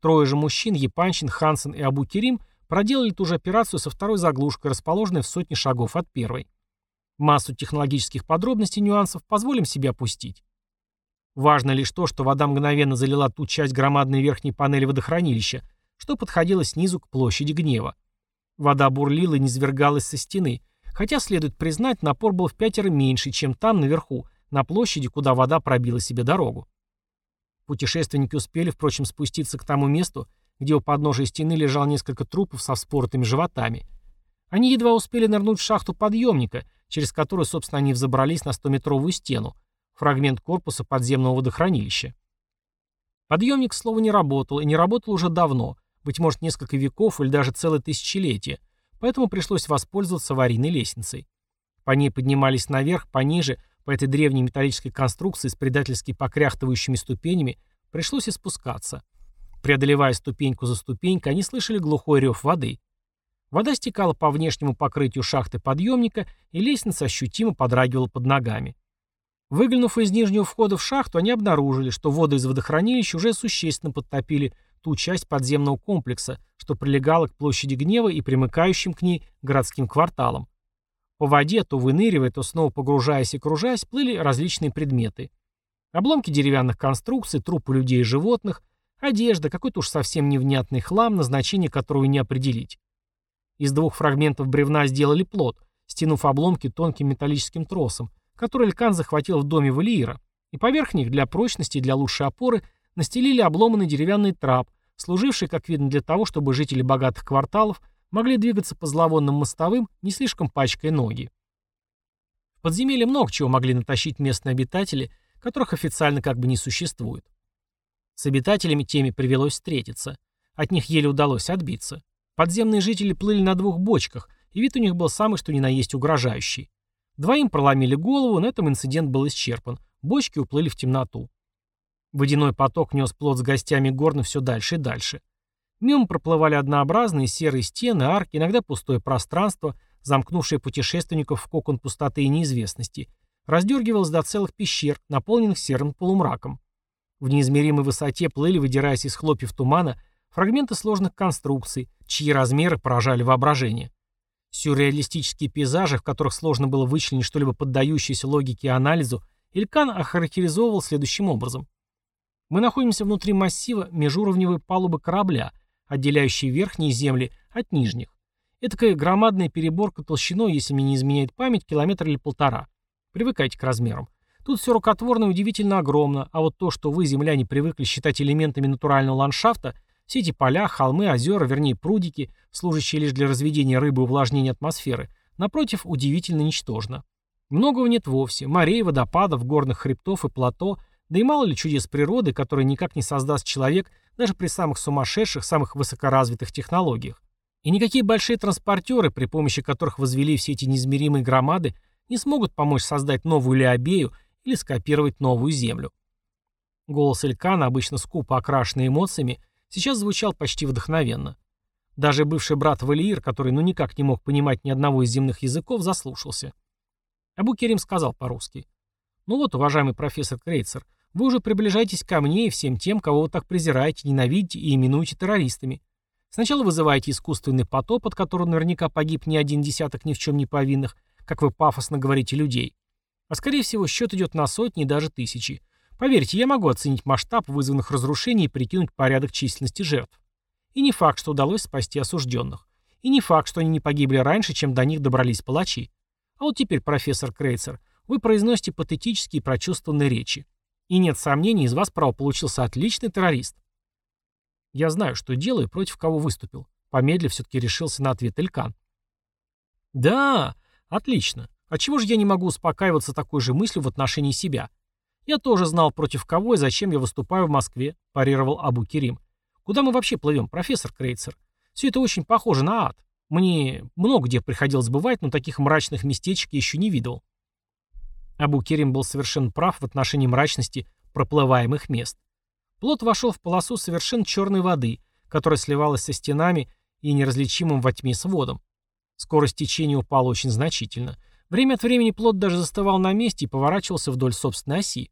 Трое же мужчин, Епанчин, Хансен и Абу Керим, проделали ту же операцию со второй заглушкой, расположенной в сотне шагов от первой. Массу технологических подробностей и нюансов позволим себе опустить. Важно лишь то, что вода мгновенно залила ту часть громадной верхней панели водохранилища, что подходило снизу к площади гнева. Вода бурлила и низвергалась со стены, хотя, следует признать, напор был в пятеро меньше, чем там, наверху, на площади, куда вода пробила себе дорогу. Путешественники успели, впрочем, спуститься к тому месту, где у подножия стены лежал несколько трупов со вспоротыми животами. Они едва успели нырнуть в шахту подъемника, через которую, собственно, они взобрались на 100-метровую стену, фрагмент корпуса подземного водохранилища. Подъемник, к слову, не работал, и не работал уже давно, быть может, несколько веков или даже целое тысячелетие, поэтому пришлось воспользоваться аварийной лестницей. По ней поднимались наверх, пониже, по этой древней металлической конструкции с предательски покряхтывающими ступенями, пришлось и спускаться. Преодолевая ступеньку за ступенькой, они слышали глухой рев воды. Вода стекала по внешнему покрытию шахты подъемника, и лестница ощутимо подрагивала под ногами. Выглянув из нижнего входа в шахту, они обнаружили, что воды из водохранилища уже существенно подтопили ту часть подземного комплекса, что прилегала к площади Гнева и примыкающим к ней городским кварталам. По воде, то выныривая, то снова погружаясь и кружаясь, плыли различные предметы. Обломки деревянных конструкций, трупы людей и животных, одежда, какой-то уж совсем невнятный хлам, назначение которого не определить. Из двух фрагментов бревна сделали плот, стянув обломки тонким металлическим тросом, который Элькан захватил в доме Валиира, и поверх них для прочности и для лучшей опоры настелили обломанный деревянный трап, служивший, как видно, для того, чтобы жители богатых кварталов могли двигаться по зловонным мостовым, не слишком пачкая ноги. В подземелье много чего могли натащить местные обитатели, которых официально как бы не существует. С обитателями теми привелось встретиться. От них еле удалось отбиться. Подземные жители плыли на двух бочках, и вид у них был самый что ни на есть угрожающий. Двоим проломили голову, на этом инцидент был исчерпан. Бочки уплыли в темноту. Водяной поток нес плод с гостями горно все дальше и дальше. Мимо проплывали однообразные серые стены, арки, иногда пустое пространство, замкнувшее путешественников в кокон пустоты и неизвестности, раздергивалось до целых пещер, наполненных серым полумраком. В неизмеримой высоте плыли, выдираясь из хлопьев тумана, фрагменты сложных конструкций, чьи размеры поражали воображение. Сюрреалистические пейзажи, в которых сложно было вычленить что-либо поддающееся логике и анализу, Илькан охарактеризовал следующим образом. Мы находимся внутри массива межуровневой палубы корабля, отделяющей верхние земли от нижних. Это такая громадная переборка толщиной, если мне не изменяет память, километр или полтора. Привыкайте к размерам. Тут все рукотворно и удивительно огромно, а вот то, что вы, земляне, привыкли считать элементами натурального ландшафта, Все эти поля, холмы, озера, вернее прудики, служащие лишь для разведения рыбы и увлажнения атмосферы, напротив, удивительно ничтожно. Многого нет вовсе. Морей, водопадов, горных хребтов и плато, да и мало ли чудес природы, которые никак не создаст человек даже при самых сумасшедших, самых высокоразвитых технологиях. И никакие большие транспортеры, при помощи которых возвели все эти неизмеримые громады, не смогут помочь создать новую Леобею или скопировать новую Землю. Голос Элькана, обычно скупо окрашенный эмоциями, сейчас звучал почти вдохновенно. Даже бывший брат Валиир, который ну никак не мог понимать ни одного из земных языков, заслушался. Абу Керим сказал по-русски. «Ну вот, уважаемый профессор Крейцер, вы уже приближаетесь ко мне и всем тем, кого вы так презираете, ненавидите и именуете террористами. Сначала вызываете искусственный потоп, от которого наверняка погиб не один десяток ни в чем не повинных, как вы пафосно говорите, людей. А скорее всего, счет идет на сотни и даже тысячи. Поверьте, я могу оценить масштаб вызванных разрушений и прикинуть порядок численности жертв. И не факт, что удалось спасти осужденных. И не факт, что они не погибли раньше, чем до них добрались палачи. А вот теперь, профессор Крейцер, вы произносите патетические и прочувствованные речи. И нет сомнений, из вас право получился отличный террорист. Я знаю, что делаю, против кого выступил. Помедлив, все-таки решился на ответ Элькан. Да, отлично. А чего же я не могу успокаиваться такой же мыслью в отношении себя? Я тоже знал, против кого и зачем я выступаю в Москве, парировал Абу Керим. Куда мы вообще плывем, профессор Крейцер? Все это очень похоже на ад. Мне много где приходилось бывать, но таких мрачных местечек я еще не видел. Абу Керим был совершенно прав в отношении мрачности проплываемых мест. Плот вошел в полосу совершенно черной воды, которая сливалась со стенами и неразличимым во тьме сводом. Скорость течения упала очень значительно. Время от времени плот даже застывал на месте и поворачивался вдоль собственной оси.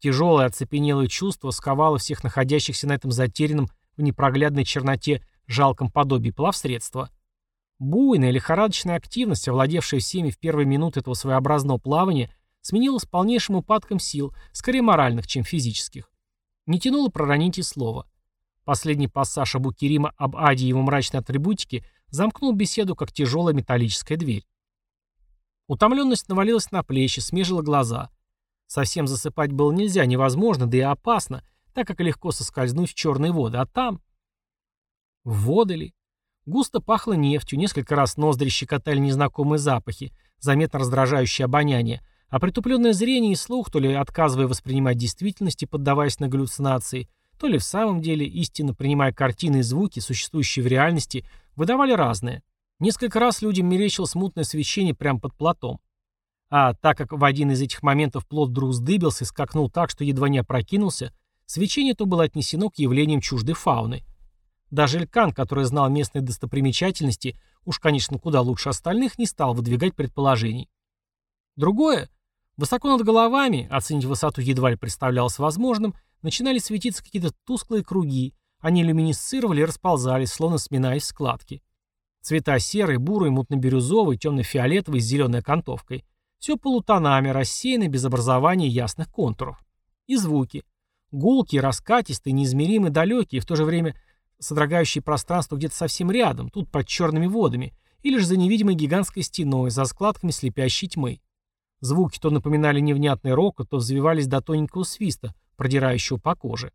Тяжелое оцепенелое чувство сковало всех находящихся на этом затерянном в непроглядной черноте жалком подобии плавсредства. Буйная, лихорадочная активность, овладевшая всеми в первые минуты этого своеобразного плавания, сменилась полнейшим упадком сил, скорее моральных, чем физических. Не тянуло проронить и слова. Последний пассаж Абу Керима об Аде и его мрачной атрибутике замкнул беседу, как тяжелая металлическая дверь. Утомленность навалилась на плечи, смежила глаза. Совсем засыпать было нельзя, невозможно, да и опасно, так как легко соскользнуть в черные воды. А там... Воды ли? Густо пахло нефтью, несколько раз ноздри щекотали незнакомые запахи, заметно раздражающие обоняние, а притупленное зрение и слух, то ли отказывая воспринимать действительность и поддаваясь на галлюцинации, то ли в самом деле, истинно принимая картины и звуки, существующие в реальности, выдавали разные. Несколько раз людям мерещило смутное свечение прямо под плотом. А так как в один из этих моментов плот вдруг сдыбился и скакнул так, что едва не опрокинулся, свечение то было отнесено к явлениям чуждой фауны. Даже Элькан, который знал местные достопримечательности, уж, конечно, куда лучше остальных, не стал выдвигать предположений. Другое, Высоко над головами, оценить высоту едва ли представлялось возможным, начинали светиться какие-то тусклые круги. Они люминесцировали и расползались, словно сминаясь складки. Цвета серый, бурый, мутно-бирюзовый, темно-фиолетовый с зеленой окантовкой. Все полутонами, рассеяны без образования ясных контуров. И звуки. Гулкие, раскатистые, неизмеримо далекие, в то же время содрогающие пространство где-то совсем рядом, тут под черными водами, или же за невидимой гигантской стеной, за складками слепящей тьмы. Звуки то напоминали невнятный рокот, то взвивались до тоненького свиста, продирающего по коже.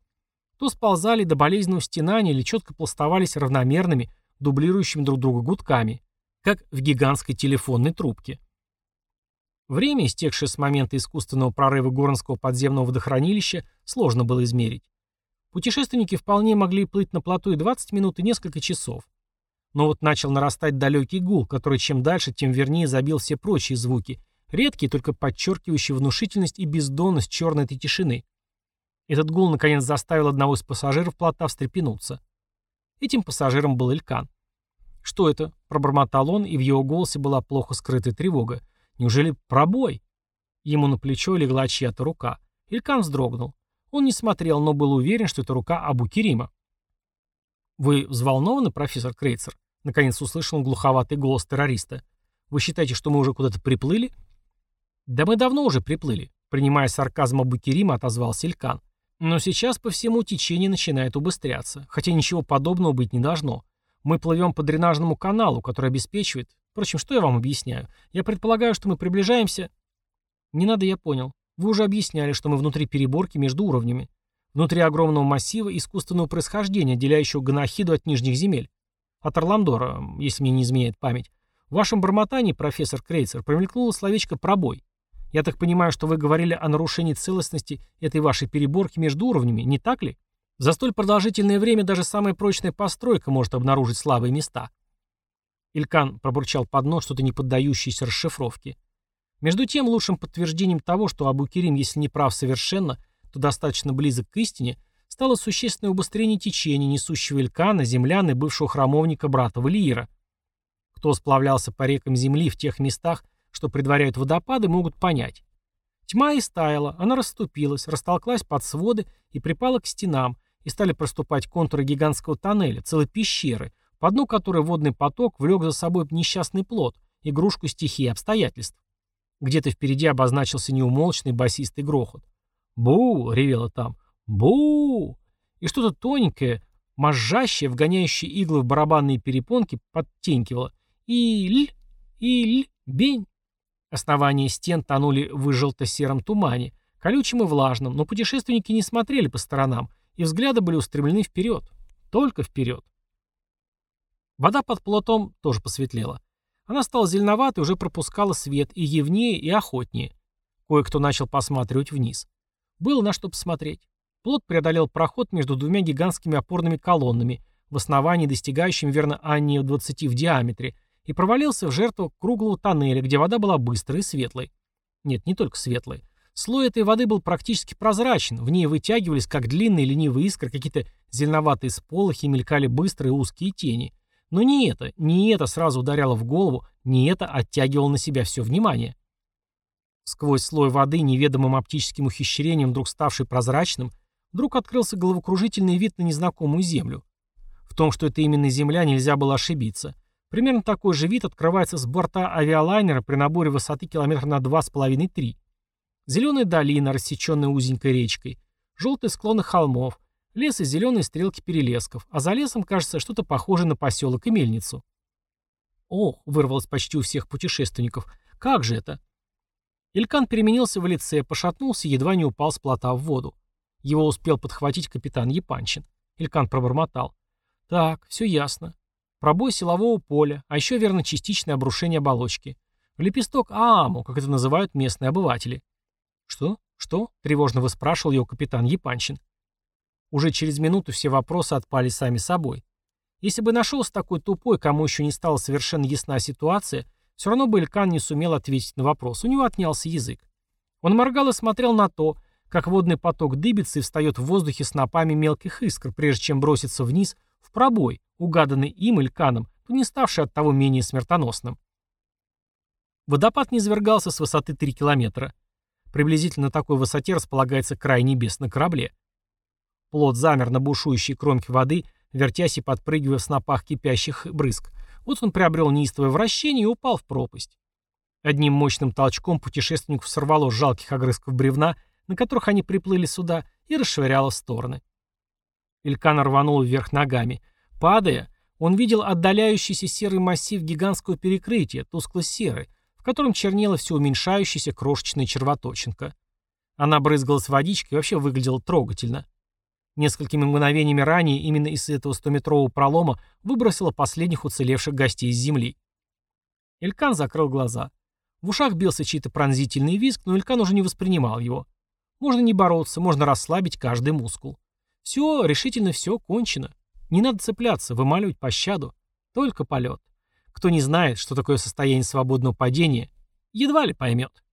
То сползали до болезненного стенания или четко пластовались равномерными, дублирующими друг друга гудками, как в гигантской телефонной трубке. Время, истекшее с момента искусственного прорыва Горнского подземного водохранилища, сложно было измерить. Путешественники вполне могли плыть на плоту и 20 минут и несколько часов. Но вот начал нарастать далекий гул, который чем дальше, тем вернее забил все прочие звуки – Редкий, только подчеркивающий внушительность и бездонность черной этой тишины. Этот гул наконец заставил одного из пассажиров плота встрепенуться. Этим пассажиром был Илькан. «Что это?» – пробормотал он, и в его голосе была плохо скрытая тревога. «Неужели пробой?» Ему на плечо легла чья-то рука. Илькан вздрогнул. Он не смотрел, но был уверен, что это рука Абу Керима. «Вы взволнованы, профессор Крейцер?» Наконец услышал он глуховатый голос террориста. «Вы считаете, что мы уже куда-то приплыли?» «Да мы давно уже приплыли», — принимая сарказм Абукерима, отозвался Илькан. «Но сейчас по всему течение начинает убыстряться, хотя ничего подобного быть не должно. Мы плывем по дренажному каналу, который обеспечивает... Впрочем, что я вам объясняю? Я предполагаю, что мы приближаемся...» «Не надо, я понял. Вы уже объясняли, что мы внутри переборки между уровнями. Внутри огромного массива искусственного происхождения, отделяющего Ганахиду от нижних земель. От Орламдора, если мне не изменяет память. В вашем бормотании, профессор Крейцер, промелькнуло словечко «пробой». Я так понимаю, что вы говорили о нарушении целостности этой вашей переборки между уровнями, не так ли? За столь продолжительное время даже самая прочная постройка может обнаружить слабые места. Илькан пробурчал под нос что-то не поддающееся расшифровке. Между тем, лучшим подтверждением того, что Абу-Керим, если не прав совершенно, то достаточно близок к истине, стало существенное убыстрение течения, несущего Илькана, землян и бывшего храмовника брата Валиира. Кто сплавлялся по рекам земли в тех местах, что предваряют водопады, могут понять. Тьма истаяла, она расступилась, растолклась под своды и припала к стенам, и стали проступать контуры гигантского тоннеля, целой пещеры, по дну которой водный поток влек за собой несчастный плод, игрушку стихии обстоятельств. Где-то впереди обозначился неумолчный басистый грохот. «Бу!» — ревело там. «Бу!» И что-то тоненькое, мозжащее, вгоняющее иглы в барабанные перепонки, подтенькивало. «Иль! Иль! Бень!» Основания стен тонули в желто-сером тумане, колючем и влажном, но путешественники не смотрели по сторонам, и взгляды были устремлены вперед. Только вперед. Вода под плотом тоже посветлела. Она стала зеленоватой, уже пропускала свет и явнее, и охотнее. Кое-кто начал посматривать вниз. Было на что посмотреть. Плот преодолел проход между двумя гигантскими опорными колоннами, в основании достигающим верно Анни 20 в диаметре, и провалился в жертву круглого тоннеля, где вода была быстрой и светлой. Нет, не только светлой. Слой этой воды был практически прозрачен, в ней вытягивались, как длинные ленивые искры, какие-то зеленоватые сполохи, мелькали быстрые узкие тени. Но не это, не это сразу ударяло в голову, не это оттягивало на себя все внимание. Сквозь слой воды, неведомым оптическим ухищрением, вдруг ставший прозрачным, вдруг открылся головокружительный вид на незнакомую землю. В том, что это именно земля, нельзя было ошибиться. Примерно такой же вид открывается с борта авиалайнера при наборе высоты километра на 2,5-3. Зеленая долина, рассеченная узенькой речкой, желтые склоны холмов, лес и зеленые стрелки перелесков, а за лесом, кажется, что-то похожее на поселок и мельницу. «Ох!» — вырвалось почти у всех путешественников. «Как же это?» Илькан переменился в лице, пошатнулся едва не упал с плота в воду. Его успел подхватить капитан Епанчин. Илькан пробормотал. «Так, все ясно. Пробой силового поля, а еще, верно, частичное обрушение оболочки. Лепесток Ааму, как это называют местные обыватели. «Что? Что?» — тревожно выспрашивал его капитан Епанчин. Уже через минуту все вопросы отпали сами собой. Если бы нашелся такой тупой, кому еще не стала совершенно ясна ситуация, все равно бы Илькан не сумел ответить на вопрос. У него отнялся язык. Он моргал и смотрел на то, как водный поток дыбится и встает в воздухе снопами мелких искр, прежде чем броситься вниз в пробой, угаданный им Ильканом, то не ставший от того менее смертоносным. Водопад не извергался с высоты 3 километра. Приблизительно на такой высоте располагается край небес на корабле. Плот замер на бушующей кромке воды, вертясь и подпрыгивая в снопах кипящих брызг. Вот он приобрел неистовое вращение и упал в пропасть. Одним мощным толчком путешественников сорвало жалких огрызков бревна, на которых они приплыли сюда, и расшвыряло в стороны. Илькан рванул вверх ногами. Падая, он видел отдаляющийся серый массив гигантского перекрытия, тускло-серый, в котором чернела все уменьшающаяся крошечная червоточинка. Она брызгалась водичкой и вообще выглядела трогательно. Несколькими мгновениями ранее именно из этого стометрового пролома выбросило последних уцелевших гостей с земли. Элькан закрыл глаза. В ушах бился чей-то пронзительный визг, но Элькан уже не воспринимал его. Можно не бороться, можно расслабить каждый мускул. Все, решительно все, кончено. Не надо цепляться, вымаливать пощаду. Только полет. Кто не знает, что такое состояние свободного падения, едва ли поймет.